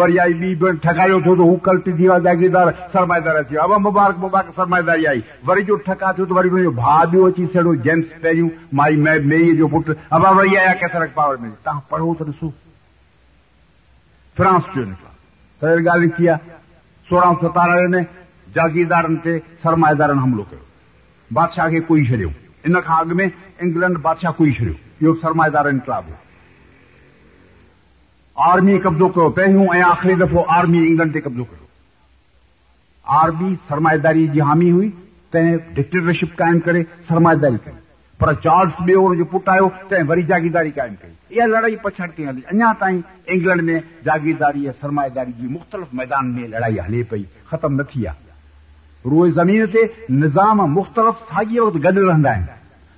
وري آئي ٻي ٺڪايو ٿيو ته هو ڪلٽي ٿي ويو جاگيردار ٿي ويو اب مبارڪ مبارڪ سرمائيداري آئي وري جو ٺڪا ٿيو ته وري هن جو ڀاءُ ٻيو اچي ڇڏيو جيمس پهريون مائي ميئيءَ جو پٽ اب وري آيا ڪيٿلڪ پاور ۾ توهان پڙهو ته ڏسو فرانس جو صحيح ڳالهه ٿي آهي سورهن سؤ ستانوي ۾ جاگيردارن تي سرمائيدارن حملو ڪيو بادشاهه کي ڪوئي ڇڏيو ان کان اڳ ۾ انگلينڊ بادشاهه ڪوئي ڇڏيو اهو سرمائيدار انڪلاب هو आर्मी कब्ज़ो कयो पहिरियों ऐं आख़िरी दफ़ो आर्मी इंग्लैंड ते कब्ज़ो कयो आर्मी सरमाएदारी जी हामी हुई तंहिं डिक्टेटरशिप क़ाइमु करे सरमाएदारी कई पर चार्ल्स ॿियो हुनजो पुटु आयो तंहिं वरी जागीरदारी क़ाइमु कई इहा लड़ाई पछाड़ती हली अञा ताईं इंग्लैंड में जागीरदारी ऐं सरमाएदारी जी मुख़्तलिफ़ मैदान में लड़ाई हले पई ख़तमु न थी आहे रोए ज़मीन ते निज़ाम मुख़्तलिफ़ साॻी वक़्तु गॾु रहंदा आहिनि तव्हां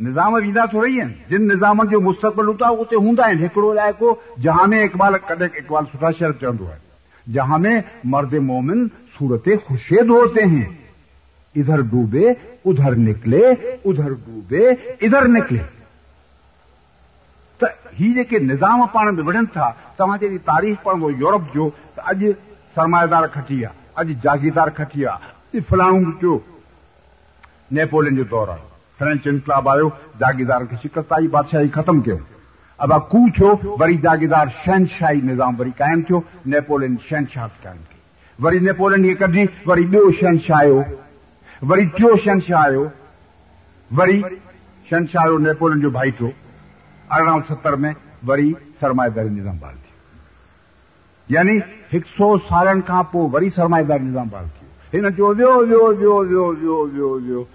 निज़ाम वींदा थोरी आहिनि जिन निज़ामनि जो मुस्तक़बिल हूंदो आहे उते हूंदा आहिनि हिकिड़ो इलाइक़ो जहां में इक़बाल कॾहिं इक़बाल सुठा शहर चवंदो आहे जहां में मर्द मोमिन सूरत खुशेद होते हैं इधर डूबे उधर निकले उधर डूबे इधर निकले ही जेके निज़ाम पाण में विढ़नि था तव्हां जॾहिं तारीख़ पढ़ंदो यूरोप जो त अॼु सरमाएदार खटी विया अॼु जागीरदार खटी विया फलाणो चयो नेपोलियन जो दौरु आयो फ्रेंच इनकलाब आयो जागीरदार खे शिकस्त आई बादशाही ख़तमु कयो अब कू थियो वरी जागीरदार शहनशाही निज़ाम वरी क़ाइमु थियो नेपोलियन शहनशाह क़ाइमु कई वरी नेपोलियन खे कढी वरी ॿियो शहनशाह आयो वरी टियों शहनशाह आयो वरी शहनशाह आयो नेपोलियन जो भाई थियो अरिड़हं सतरि में वरी सरमाएदारी निज़ाम बहाल थियो यानी हिकु सौ सालनि खां पोइ वरी सरमाएदारी निज़ाम बहाल थियो हिन चयो वियो वियो वियो वियो वियो वियो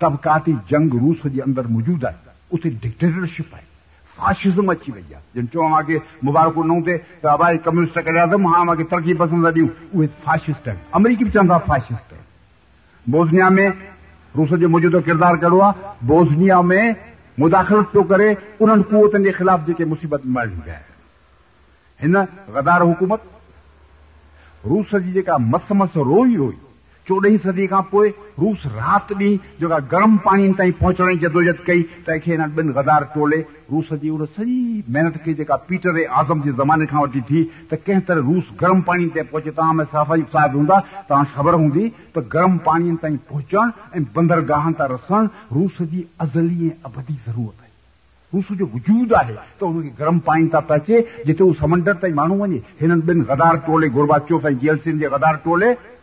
तबकाती जंग रूस जे अंदरि मौजूदु आहे उते डिक्टेटरशिप आहे फाशिज़म अची वई आहे जिन चयो मूंखे मुबारकू न थिए त अबाई कम्यूनिस्ट कढिया अथमि हाणे मूंखे तरक़ी पसंदि ॾियूं उहे फाशिस्ट आहिनि अमरीकी बि चवंदा फाशिस्ट आहिनि बोज़निया में रूस जो मौजूदो किरदारु कहिड़ो आहे बोज़निया में मुदाख़लत पियो करे उन्हनि कुवतनि जे ख़िलाफ़ जेके मुसीबत मड़ी विया हिन गदार हुकूमत रूस जी जेका मस मस रोई रोई चोॾहीं सदी खां पोइ रूस राति ॾींहुं जेका गरम पाणी ताईं पहुचण जी जदोजहद कई तंहिंखे हिन ॿिनि गदार टोले रूस जी उन सॼी महिनत कई जेका पीटर ऐं आज़म जे ज़माने खां वठी थी त कंहिं तरह रूस गरम पाणी ते पहुचे तव्हां में सफ़ाई साहिब हूंदा तव्हां ख़बर हूंदी त गरम पाणी ताईं पहुचण ऐं बंदरगाहनि तां रसण रूस जी अज़ली ऐं अबदी ज़रूरत आहे रूस जो वजूद आहे त हुनखे गरम पाणी तां पहुचे जिते उहो समंडर ताईं माण्हू वञे हिननि ॿिनि गदार टोले गुरबाचो ऐं जेलसिन जे गदार टोले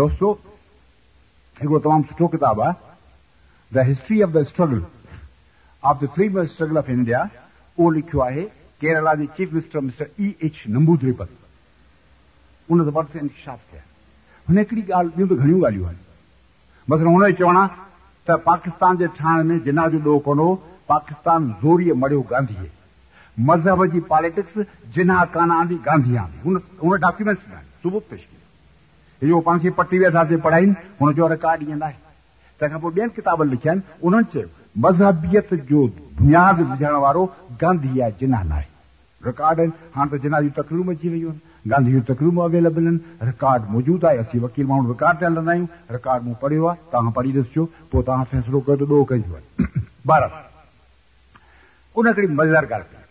दोस्तो हिकिड़ो तमामु सुठो किताबु आहे the history of the struggle of the free struggle of India उहो लिखियो आहे केरला जे chief minister mister E H Namboodiripad उन ते वर्ष इंकशाफ थिया हुन हिकिड़ी ॻाल्हि ॿियूं त घणियूं ॻाल्हियूं आहिनि मतिलबु हुन जो चवणु आहे त पाकिस्तान जे ठाहिण में जिना जो ॾोह कोन हो पाकिस्तान ज़ोरीअ मड़ियो गांधीअ मज़हब जी पॉलिटिक्स जिना कान आंदी गांधी आंदी हुन हुन डॉक्यूमेंट्स में सबूत पेश कयो اهو پاڻ کي پٽي ويٺاسين پڙهائن هن جو رڪارڊ نه آهي تنهن کان پوءِ ٻين ڪتابن لکيا آهن انهن چيو مزهبيت جو بنياد وجهڻ وارو گانڌي آهي جنا نه آهي. رڪارڊ آهن هاڻي ته جنا جون تڪريرون اچي ويون آهن. گانڌي جون تڪريرون اويليبل آهن رڪارڊ موجود آهي اسين وڪيل ماڻهو رڪارڊ تي هلندا آهيون رڪارڊ مون پڙهيو آهي توهان پڙهي ڏسجو پوءِ توهان فيصلو ڪيو ته ڏوهه ڪجو آهي. ٻار ان هڪڙي مزيدار ڳالهه ڪئي.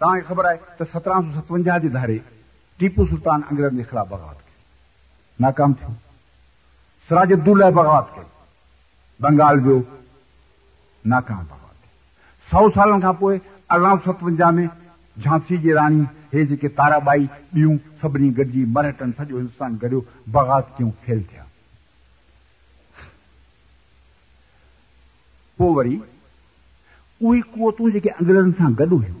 توهان کي خبر آهي ته سترهن سؤ ستونجاهه جي ڌاري टीपू सुल्तान अंग्रेजनि जे ख़िलाफ़ बग़ावत कई नाकाम थियो सिराजुद्दौला बग़ावत कई बंगाल वियो नाकाम बग़ावत कई सौ सालनि खां पोइ अरिड़हं सौ सतवंजाह में झांसी जी राणी हे जेके ताराबाई ॿियूं सभिनी गॾिजी मराठनि सॼो हिंदुस्तान गॾियो बग़ावत कयूं फेल थिया पोइ वरी उहे कुवतूं जेके अंग्रेज़नि सां गॾु हुयूं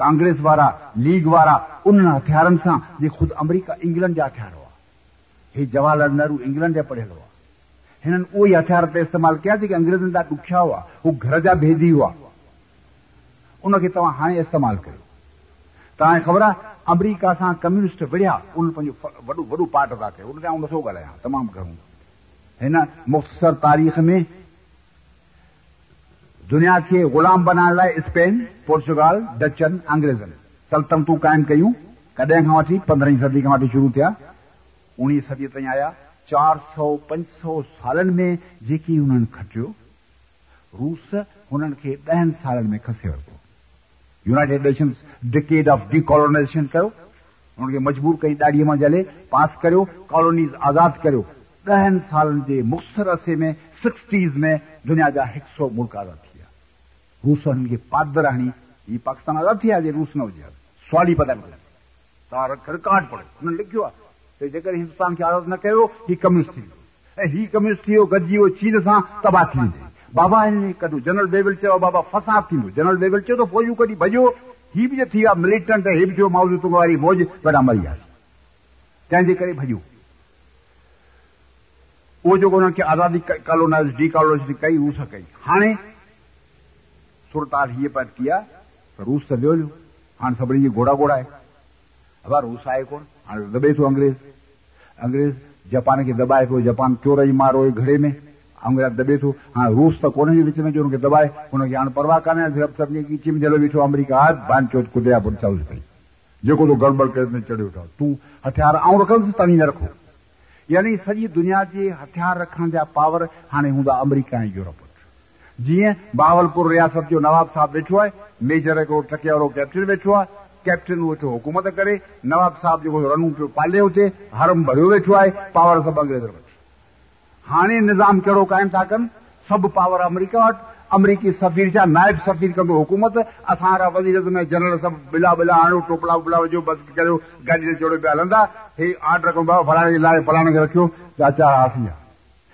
ڪانگريس وارا ليگ وارا انهن هٿيارن سان جي خود آمريڪا انگلينڊ جا هٿيار هئا. هي جواهر لال نهرو انگلينڊ جا پڙهيل هئا. هنن اهي هٿيار تي استعمال ڪيا جيڪي انگريزن جا ڏکيا هئا هو گهر جا ڀيدي هئا. ان کي توهان هاڻي استعمال ڪيو توهان کي خبر آهي آمريڪا سان ڪميونسٽ وڙهيا ان پنهنجو وڏو وڏو پارٽ ٿا ڪيو. ان تي آئون نٿو ڳالهايان تمام گهڻو. هن مختصر تاريخ ۾ دنيا کي غلام بنائڻ لاءِ اسپين پورچگال ڊچن انگريزن. سلتنتون قائم ڪيون. ڪڏهن کان وٺي پندرهين صدي کان وٺي شروع ٿيا. اڻويهه صديءَ تائين آيا. چار سؤ پنج سؤ سالن ۾ جيڪي هنن کٽيو روس هنن کي ڏهن سالن ۾ کسي ورتو. United Nations decade of decolonisation ڪيو. مجبور ڪئي ڏاڏيءَ مان جلي پاس ڪريو ڪالونيز آزاد ڪريو. ڏهن سالن جي مختصر عرصي ۾ سڪسٽيز ۾ دنيا جا هڪ سؤ ملڪ آزاد ٿي روس کي پادر هڻي هي پاڪستان آزاد ٿي ويا لکيو آهي جيڪر کي چين سان تباهه ٿي ويندي بابا هن ڪڍو جنرل بيبل چيو بابا ٿيندو جنرل بيبل چيو فوجون ڪڍي ڀڄو به ٿي ويا ملٽينٽ به تنگ واري موج وڏا مري وياسين تنهن جي ڪري ڀڄو اهو جيڪو सुरताल हीअ पट की आहे त रूस त वियो हाणे सभिनी जी घोड़ा घोड़ा आहे अबा रूस आहे कोन हाणे दॿे थो अंग्रेज़ अंग्रेज़ जापान खे दॿाए पियो जापान चोर जी मार हुई घड़े में अंग्रेज दॿे थो हाणे रूस त कोन जे विच में जो हुनखे दॿाए हुनखे हाणे परवाह कान्हे सभिनी कीची में जलो बीठो अमरीका हा बान चोट कुटिया पुट चवसि पई जेको तूं गड़बड़ करे चढ़ियो वेठो तूं हथियार आऊं रखंदुसि तव्हां न रखो यानी सॼी दुनिया जे हथियार रखण जा पावर हाणे हूंदा अमरीका ऐं यूरोप جيئن باولپر رياست جو نواب صاحب ويٺو آهي ميجر هڪڙو ٽڪي وارو ڪيپٽن ويٺو آهي ڪيپٽن ويٺو حڪومت ڪري نواب صاحب جيڪو رنو پيو پالي هتي هرم ڀريو ويٺو آهي پاور سڀ هاڻي نظام ڪهڙو قائم ٿا ڪن؟ سڀ پاور آمريڪا وٽ آمريڪي سفير ڇا نائب سفير ڪندو حڪومت اسان وارا وزير ۾ جنرل سڀ بلا بلا آڻيو ٽوپلا ووپلا وجهو بس ڪريو گاڏي پيا هلندا هي آرڊر ڪندو فلاڻي جي لاءِ فلاڻي کي رکيو چاچا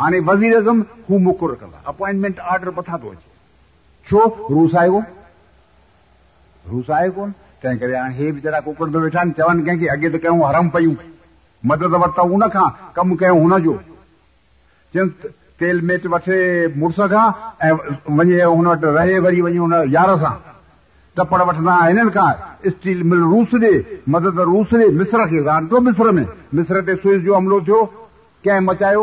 هاڻي وزير عزم هو مڪر ڪندا. اپائنٽمينٽ آرڊر مٿان ٿو اچي. ڇو روس آهي ڪونه؟ روس آهي ڪونه؟ تنهن ڪري هاڻي هي ويچارا ڪڪڙ ٿو ويٺا آهن چون ڪنهن کي اڳي ته ڪيون هرم پيون. مدد ورتئون هن کان ڪم ڪيون تيل ميٽ وٺي مڙس کان ۽ وڃي هن وٽ رهي وري وڃي هن يار سان. ٽپڙ وٺندا هنن کان اسٽيل مل روس ڏي مدد روس ڏي مسر کي مسر ۾. مسر تي سئز جو حملو ٿيو. ڪنهن مچايو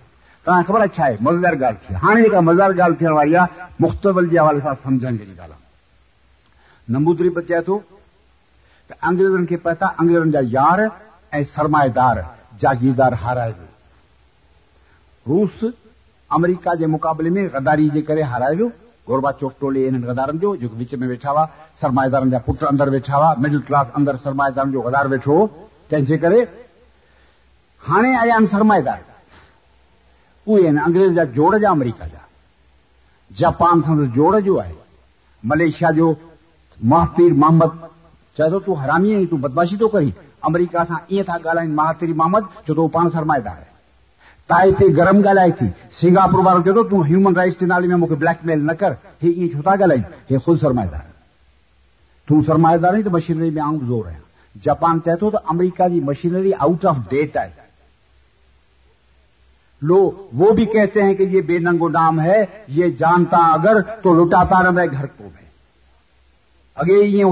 तव्हांखे ख़बर आहे छा आहे मज़ेदार ॻाल्हि थी हाणे जेका मज़ेदार ॻाल्हि थियण वारी आहे मुख़्तबल जे हवाले सां सम्झण जहिड़ी ॻाल्हि आहे नंबूदरी बि चए थो त अंग्रेज़नि खे पता अंग्रेज़नि जा यार ऐं सरमाएदार जागीरदार हाराए वियो रूस अमरीका जे मुक़ाबले में गदारी जे करे हाराए वियो गोरबा चौक टोले इन्हनि गदारनि जो जेको विच में वेठा हुआ सरमाएदारनि जा पुट अंदरि वेठा हुआ मिडिल क्लास अंदरि सरमाएदारनि जो गदार वेठो हो तंहिंजे करे हाणे आया आहिनि सरमाएदार उहे आहिनि अंग्रेज़ जा जोड़ जा अमरीका जा जापान सां जोड़ जो आहे मलेशिया जो महतीर मोहम्मद चए थो तूं हरामी आहीं तूं बदमाशी थो करी अमेरिका सां ईअं था ॻाल्हाइनि महातिरी मोहम्मद छो त उहो पाण सरमाएदार आहे ताए ते गरम ॻाल्हाए थी सिंगापुर वारो चए थो तूं ह्यूमन राइट्स जे नाले में मूंखे ब्लैकमेल न कर हे ईअं छो था ॻाल्हाइनि हे ख़ुदि सरमाएदार तूं सरमाएदार आहीं त मशीनरी में आऊं ज़ोर आहियां जापान चए थो त America ji machinery out of date आहे لو وو ڀي ڪهتي بيننگو نام هي جانتا اگر اڳي ائين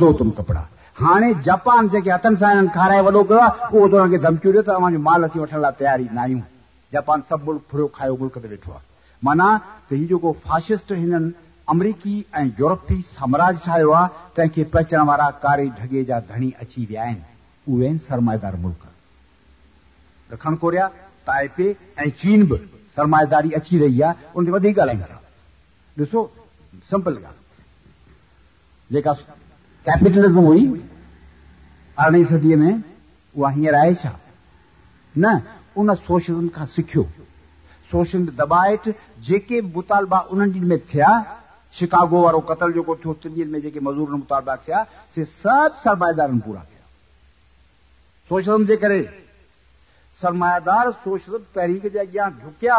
دو تم ڪپڙا. هاڻي جاپان جيڪي هٿن سان کارائي وڏو ڪيو ڌمڪيون ڏيو مال اسين وٺڻ لاءِ تياري نه آهيون کايو ملڪ تي ويٺو آهي معنيٰ فاشسٽ هنن آمريڪي ۽ يورپي سامراج ٺاهيو آهي تنهن کي پچڻ وارا ڪاري جا ڌڻي اچي ويا آهن. اهي سرمائيدار تائپي ۽ چين به سرمائيداري اچي رهي آهي ان تي وڌيڪ ڳالهائيندا ڏسو سمپل ڳالهه جيڪا ڪيپٽلزم هئي ارڙهين صديءَ ۾ اها هينئر آهي ڇا نه ان سوشلزم کان سکيو سوشل دبائيٽ جيڪي مطالبا انهن ڏينهن ۾ ٿيا شڪاگو وارو قتل جيڪو ٿيو ٽن ڏينهن ۾ جيڪي مزور مطالبا ٿيا سي سڀ سرمائيدارن پورا ڪيا سوشلزم جي ڪري सरमायादार सोशलिज़म तहरीक जे अॻियां झुकिया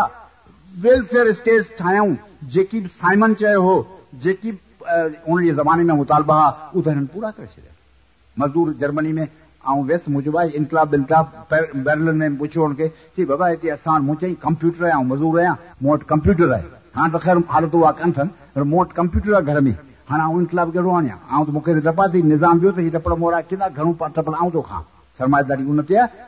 वेलफेयर स्टेट्स ठाहियूं जेकी बि साइमन चयो हो जेकी उन जे ज़माने में मुतालबा हुआ उहो त हिननि पूरा करे छॾिया मज़दूर जर्मनी में ऐं वियुसि मुंहिंजो भाई इनकलाब इनकलाब बैरलन में पुछियो हुनखे चई बाबा हिते असां मूं चई कंप्यूटर आहियां मज़दूर आहियां मूं वटि कंप्यूटर आहे हाणे त ख़ैर हालत उहा कान अथनि पर मूं वटि कंप्यूटर आहे घर में हाणे आउं इनकलाब कहिड़ो आणियां ऐं त मूंखे डपा थी निज़ाम जो त हीउ टपड़ मोरा किना घणो टपड़ आऊं थो खां सरमाएदारी उन ते आहे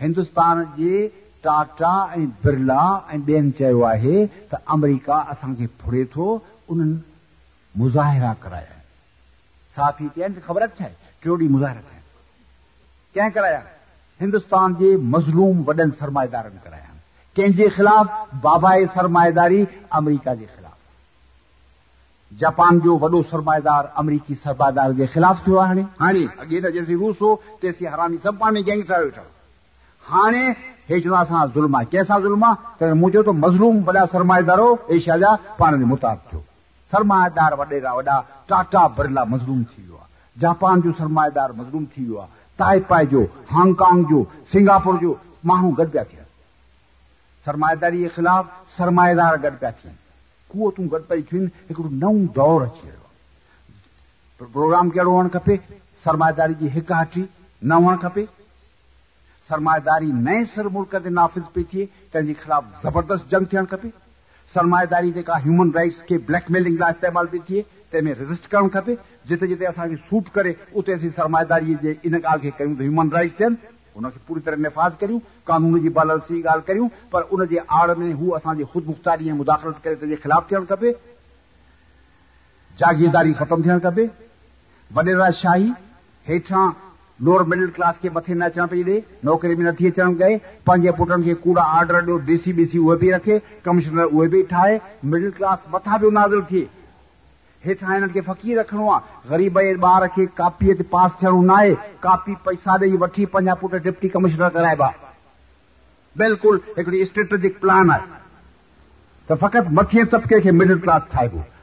हिंदुस्तान जे टाटा ऐं बिरला ऐं ॿियनि चयो आहे त अमरीका असांखे फुरे थो उन्हनि मुज़ाहिरा कराया साफ़ी कया आहिनि त ख़बर छा आहे टियों ॾींहुं मुज़ाहिरा कया कंहिं कराया हिंदुस्तान जे मज़लूम वॾनि सरमाएदारनि कराया कंहिंजे ख़िलाफ़ बाबाए सरमाएदारी अमरीका जे ख़िलाफ़ जापान जो वॾो सरमाएदार अमरीकी सरमाएदार जे ख़िलाफ़ थियो आहे हाणे हाणे अॻे त जेसीं रूस हो तेसीं हरामी सभु पाण में गैंग ठाहियो वेठा हाणे हे चवंदो असां ज़ुल्म आहे कंहिंसां ज़ुल्म आहे त मूं चयो त मज़लूम वॾा सरमाएदार हो एशिया जा पाण में मुताब थियो सरमाएदार वॾेरा वॾा टाटा बिरला मज़लूम थी वियो आहे जापान जो सरमाएदार मज़लूम थी वियो आहे ताइपाए जो हांगकांग जो सिंगापुर जो माण्हू गॾु पिया थियनि सरमाएदारी जे ख़िलाफ़ सरमाएदार गॾु पिया थियनि कुवतूं गॾु पई थियूं हिकिड़ो नओं दौर अची वियो आहे प्रोग्राम कहिड़ो हुअणु खपे सरमाएदारी जी हिकु हटी न हुअणु खपे सरमाएदारी नए सिर मुल्क ते नाफ़िज़ पई थिए तंहिंजे ख़िलाफ़ ज़बरदस्त जंग थियणु खपे सरमाएदारी जेका ह्यूमन राइट्स खे ब्लैकमेलिंग लाइ इस्तेमालु पई थिए तंहिंमें रजिस्ट करणु खपे जिते जिते असांखे सूट करे उते असीं सरमाएदारीअ जे इन ॻाल्हि खे कयूं त ह्यूमन राइट्स थियनि उनखे पूरी तरह निफ़ाज़ करियूं कानून जी बालसी ॻाल्हि करियूं पर उन जे आड़ में हू असांजी ख़ुदि मुख़्तारी ऐं मुदाख़लत करे तंहिंजे ख़िलाफ़ थियणु खपे जागीरदारी ख़तमु थियणु खपे वॾेरा शाही हेठां لوئر مڊل ڪلاس کي مٿي نه اچڻ پئي ڏي نوڪري ۾ نٿي اچڻ گئي پنهنجي پٽن کي ڪوڙا آرڊر ڏيو بيسي اهي به رکي ڪمشنر اهي به ٺاهي مڊل ڪلاس مٿان به نازل ٿئي هيٺان هنن کي فقير رکڻو آهي غريب جي ٻار کي ڪاپيءَ تي پاس ٿيڻو نه آهي ڪاپي پئسا ڏيئي وٺي پنهنجا پٽ ڊپٽي ڪمشنر ڪرائبا بلڪل پلان آهي ته فقط مٿي طبقي کي مڊل ڪلاس ٺاهبو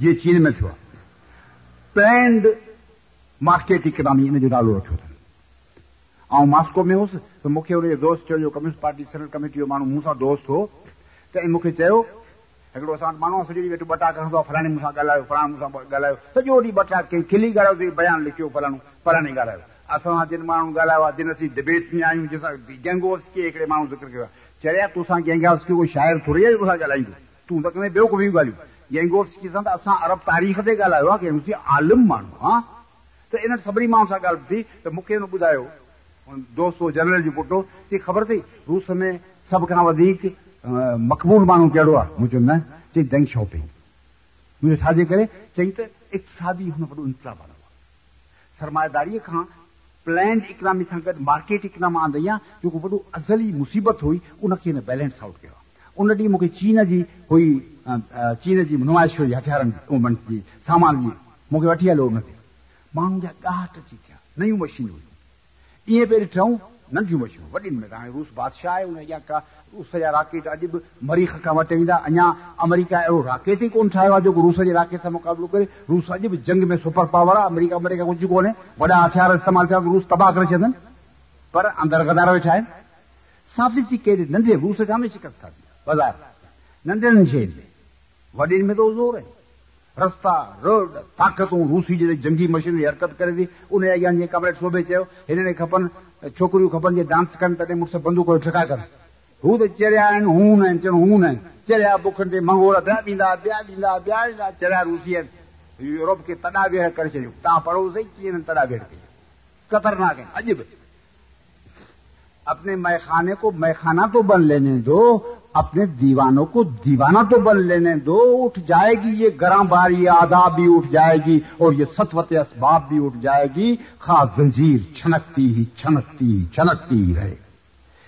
جيئن چين ۾ ٿيو آهي پلينڊ مارڪيٽ اڪنامي ان جو نالو رکيو اٿن ۽ ماسڪو ۾ هئس ته مون کي هن جو دوست چيو ڪميونسٽ پارٽي ڪميٽي جو ماڻهو مون سان دوست هو ته مون کي چيو هڪڙو اسان ماڻهو سڄو ڏينهن ويٺو ٻه ٽا کڻندو آهي فلاڻي مون سان ڳالهايو فلاڻي مون سان ڳالهايو سڄو ڏينهن کلي ڳالهايو بيان لکيو فلاڻو فلاڻي ڳالهايو اسان سان جن ماڻهو ڳالهايو آهي جن اسين ڊبيٽس ۾ آهيون جنهن سان گينگووسڪي هڪڙي ماڻهو ذڪر ڪيو آهي چريا تو سان گينگووسڪي ڪو شاعر ٿوري آهي تون ته ڪندي ٻيو ڪو به ڳالهيون گينگووسڪي سان ته اسان ارب تاريخ تي ڳالهايو آهي ڪه عالم ماڻهو ها ته ان سڀني ماڻهن سان ڳالهه ٿي ته مون کي ٻڌايو دوست جنرل جو پٽ چئي خبر اٿئي روس ۾ سڀ کان وڌيڪ مقبول ماڻهو ڪهڙو آهي مون چيو نه چئي دينگ شاپنگ منهنجو ڇا جي ڪري چئي ته اقتصادي هن وڏو وارو آهي سرمائيداريءَ کان پلينڊ اڪنامي سان گڏ مارڪيٽ اڪنامي آندي آهي جيڪو وڏو ازلي مصيبت هئي ان کي هن بيلنس آئوٽ ڪيو آهي ان ڏينهن مون کي چين جي هئي چين جي نمائش هئي هٿيارن جي سامان جي مون کي وٺي هليو ان کي ماڻهن جا ڳاهٽ اچي ٿيا نيون مشينون هيون ائين پي ڏٺون ننڍيون مشينون وڏين ۾ ته هاڻي روس بادشاهه آهي روس جا راڪيٽ اڄ به مريخ کان وٺي ويندا اڃا آمريڪا اهڙو راڪيٽ ئي ڪونه ٺاهيو آهي جيڪو روس جي راڪيٽ سان مقابلو ڪري روس اڄ به جنگ ۾ سپر پاور آهي آمريڪا آمريڪا ڪجهه ڪونهي وڏا هٿيار استعمال ٿيا روس تباهه ڪري ڇڏن پر اندر گدار ويٺا آهن ثابتي ڪهڙي ننڍي روس جا ۾ شڪست ننڍن شين ۾ وڏين ۾ ته زور آهي. رستا روڊ طاقتون روسي جهڙي جنگي مشين حرڪت ڪري ٿي. ان اڳيان جيئن ڪمريٽ شوڀي چيو هن کپن ڇوڪريون کپن جيئن ڊانس ڪن تڏهن مون کي بندوق ٺڪا ڪن. هو ته چريا آهن هون نه آهن چون هون نه آهن. چريا بکن تي منگور ٻيا ڏيندا ٻيا ڏيندا ٻيا ڏيندا چريا روسي آهن. يورپ کي تڏا ويهه ڪري ڇڏيو. توهان پڙهو صحيح ڪيئن تڏا ويهه ڪئي خطرناڪ آهن اڄ به अपने मैखाने को मैखाना तो बन लेने दो अपने दीवानों को दीवाना तो बन लेने दो उठ जाएगी ये गरम बारी आदाब भी उठ जाएगी और ये सतवत असबाब भी उठ जाएगी खा जंजीर छनकती ही छनकती ही छनकती ही रहे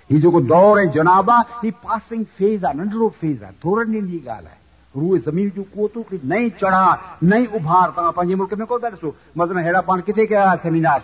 ही जेको दौर आहे जनाब आहे ही पासिंग फेज़ आहे नंढड़ो फेज़ आहे थोरनि ॾींहंनि जी ॻाल्हि आहे रूए ज़मीन जूं कुवतूं नई चढ़ा नई उभार तव्हां पंहिंजे मुल्क में कोन था ॾिसो मतिलबु अहिड़ा पाण किथे कया सेमिनार्स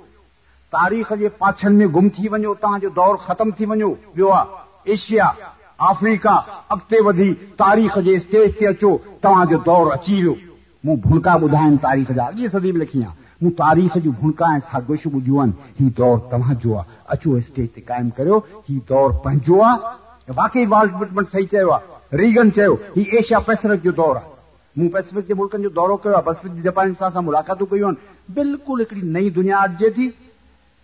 تاريخ جي پاڇن ۾ گم ٿي وڃو توهان جو دور ختم ٿي وڃو. ٻيو آهي ايشيا آفريڪا اڳتي وڌي تاريخ جي اسٽيج تي اچو توهان جو دور اچي ويو. مون ڀڻڪا ٻڌائين تاريخ جا اڳي صدي ۾ لکي آهي مون تاريخ جون ڀڻڪا ۽ ساگوش ٻڌيون آهن. هيءُ دور توهان جو آهي. اچو اسٽيج تي قائم ڪريو. هيءُ دور پنهنجو آهي. واقعي والٽ وٽمن صحيح چيو آهي. ريگن چيو هيءُ ايشيا پيسفڪ جو دور آهي. مون پيسفڪ جي ملڪن جو دورو ڪيو آهي. پيسفڪ جي جاپان سان ملاقاتون ڪيون آهن. بلڪل هڪڙي نئي دنيا اٽجي ٿي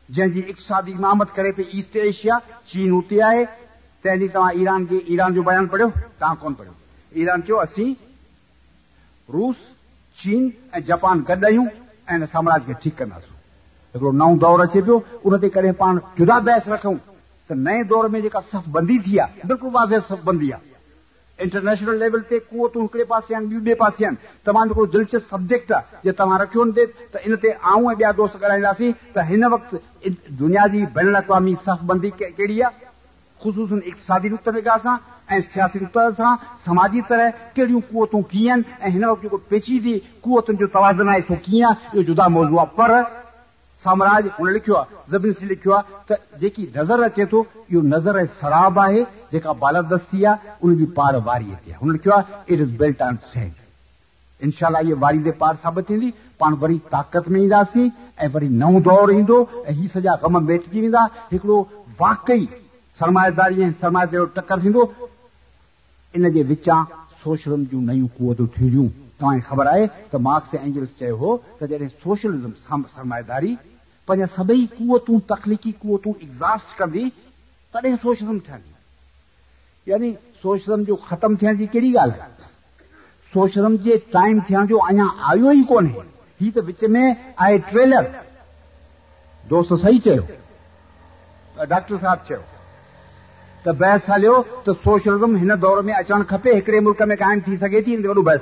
जंहिंजी इक़्तिसादी इमामत करे पई ईस्ट एशिया चीन उते आहे तंहिं ॾींहुं तव्हां ईरान खे ईरान जो बयानु पढ़ियो तव्हां कोन पढ़ियो ईरान चयो असीं रूस चीन ऐं जापान गॾु आहियूं ऐं हिन साम्राज्य खे ठीकु कंदासीं हिकिड़ो नओं दौरु अचे पियो उन ते करे पाण जुदा बहस रखूं त नए दौर में जेका सफ़ बंदी थी आहे बिल्कुलु वाज़े सफ़ बंदी आहे इंटरनेशनल लेवल ते कुवतूं हिकिड़े पासे आहिनि ॿियूं ॿिए पासे आहिनि तमामु हिकिड़ो दिलचस्प सब्जेक्ट आहे जे तव्हां रखियो ते त इन ते आऊं ऐं ॿिया दोस्त ॻाल्हाईंदासीं त हिन वक़्तु दुनिया जी बैन अवी सफ़ बंदी कहिड़ी आहे ख़ुशूसनि इक़्तिसादी नुक़्ते निगाह सां ऐं सियासी नुक़्ते सां समाजी तरह कहिड़ियूं कुवतूं कीअं आहिनि ऐं हिन वक़्तु जेको पेचीदी कुवतुनि जो तवाज़न आहे सो कीअं आहे इहो जुदा मौज़ू आहे पर سامراج هن لکيو آهي لکيو آهي ته جيڪي نظر اچي ٿو اهو نظر شراب آهي جيڪا بالدستي آهي ان جي پار واريءَ تي آهي هن لکيو آهي it is built on sand انشالا اها واري تي پار ثابت ٿيندي پاڻ وري طاقت ۾ اينداسين ۽ وري نئون دور ايندو ۽ هيءَ سڄا ڪم ميٽجي ويندا. هڪڙو واقعي سرمائيداري ۽ سرمائي ٽڪر ٿيندو ان جي وچان سوشل جون نيون ڪوتون ٿينديون توهان کي خبر آهي ته مارڪس اينجلس چيو هو ته جڏهن سوشلزم سرمائيداري پنهنجا سڀئي ڪوتون تڪليڪي ڪوتون ايگزاسٽ ڪندي تڏهن سوشلزم ٺهندي يعني سوشلزم جو ختم ٿيڻ جي ڪهڙي ڳالهه آهي سوشلزم جي ٽائيم ٿيڻ جو اڃا آيو ئي ڪونهي هيءُ ته وچ ۾ آهي ٽريلر دوست صحيح چيو ڊاڪٽر صاحب چيو ته بحث هليو ته سوشلزم هن دور ۾ اچڻ کپي هڪڙي ملڪ ۾ قائم ٿي سگهي ٿي وڏو بحث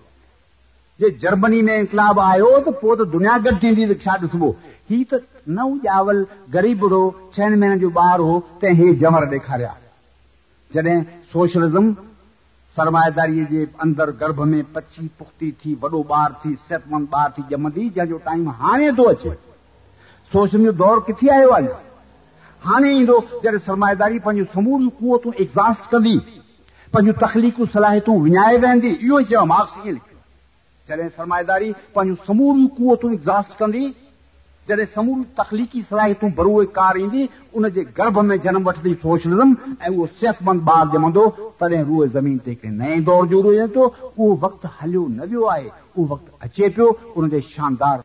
जे जर्मनी में इनकलाब आयो त पोइ त दुनिया गॾु थींदी त छा ॾिसबो हीउ त नव ॼावल ग़रीब हो छहनि महीननि जो ॿारु हो तंहिं हे जमर ॾेखारिया जॾहिं सोशलिज़म सरमाएदारीअ जे अंदरि गर्भ में पची पुख़्ती थी वॾो ॿारु थी सिहतमंद ॿारु थी ॼमंदी जंहिंजो टाइम हाणे थो अचे सोशल जो दौरु किथे आयो आहे हाणे ईंदो जॾहिं सरमाएदारी पंहिंजूं समूरियूं कुवतूं एग्ज़ास्ट कंदी पंहिंजूं तकलीफ़ूं सलाहियतूं विञाए वेंदी इहो ई चयो मार्क्स ईअं लिखियो جڏهن سرمائيداري پنهنجون سموريون ڪوتون ايگزاسٽ ڪندي جڏهن سموريون تڪليفي صلاحيتون بروئي ڪار ايندي ان جي گرڀ ۾ جنم وٺندي سوشلزم ۽ اهو صحتمند ٻار ڄمندو تڏهن روئي زمين تي هڪڙي نئي دور جو اهو وقت هليو نه ويو آهي اهو وقت اچي پيو ان جي شاندار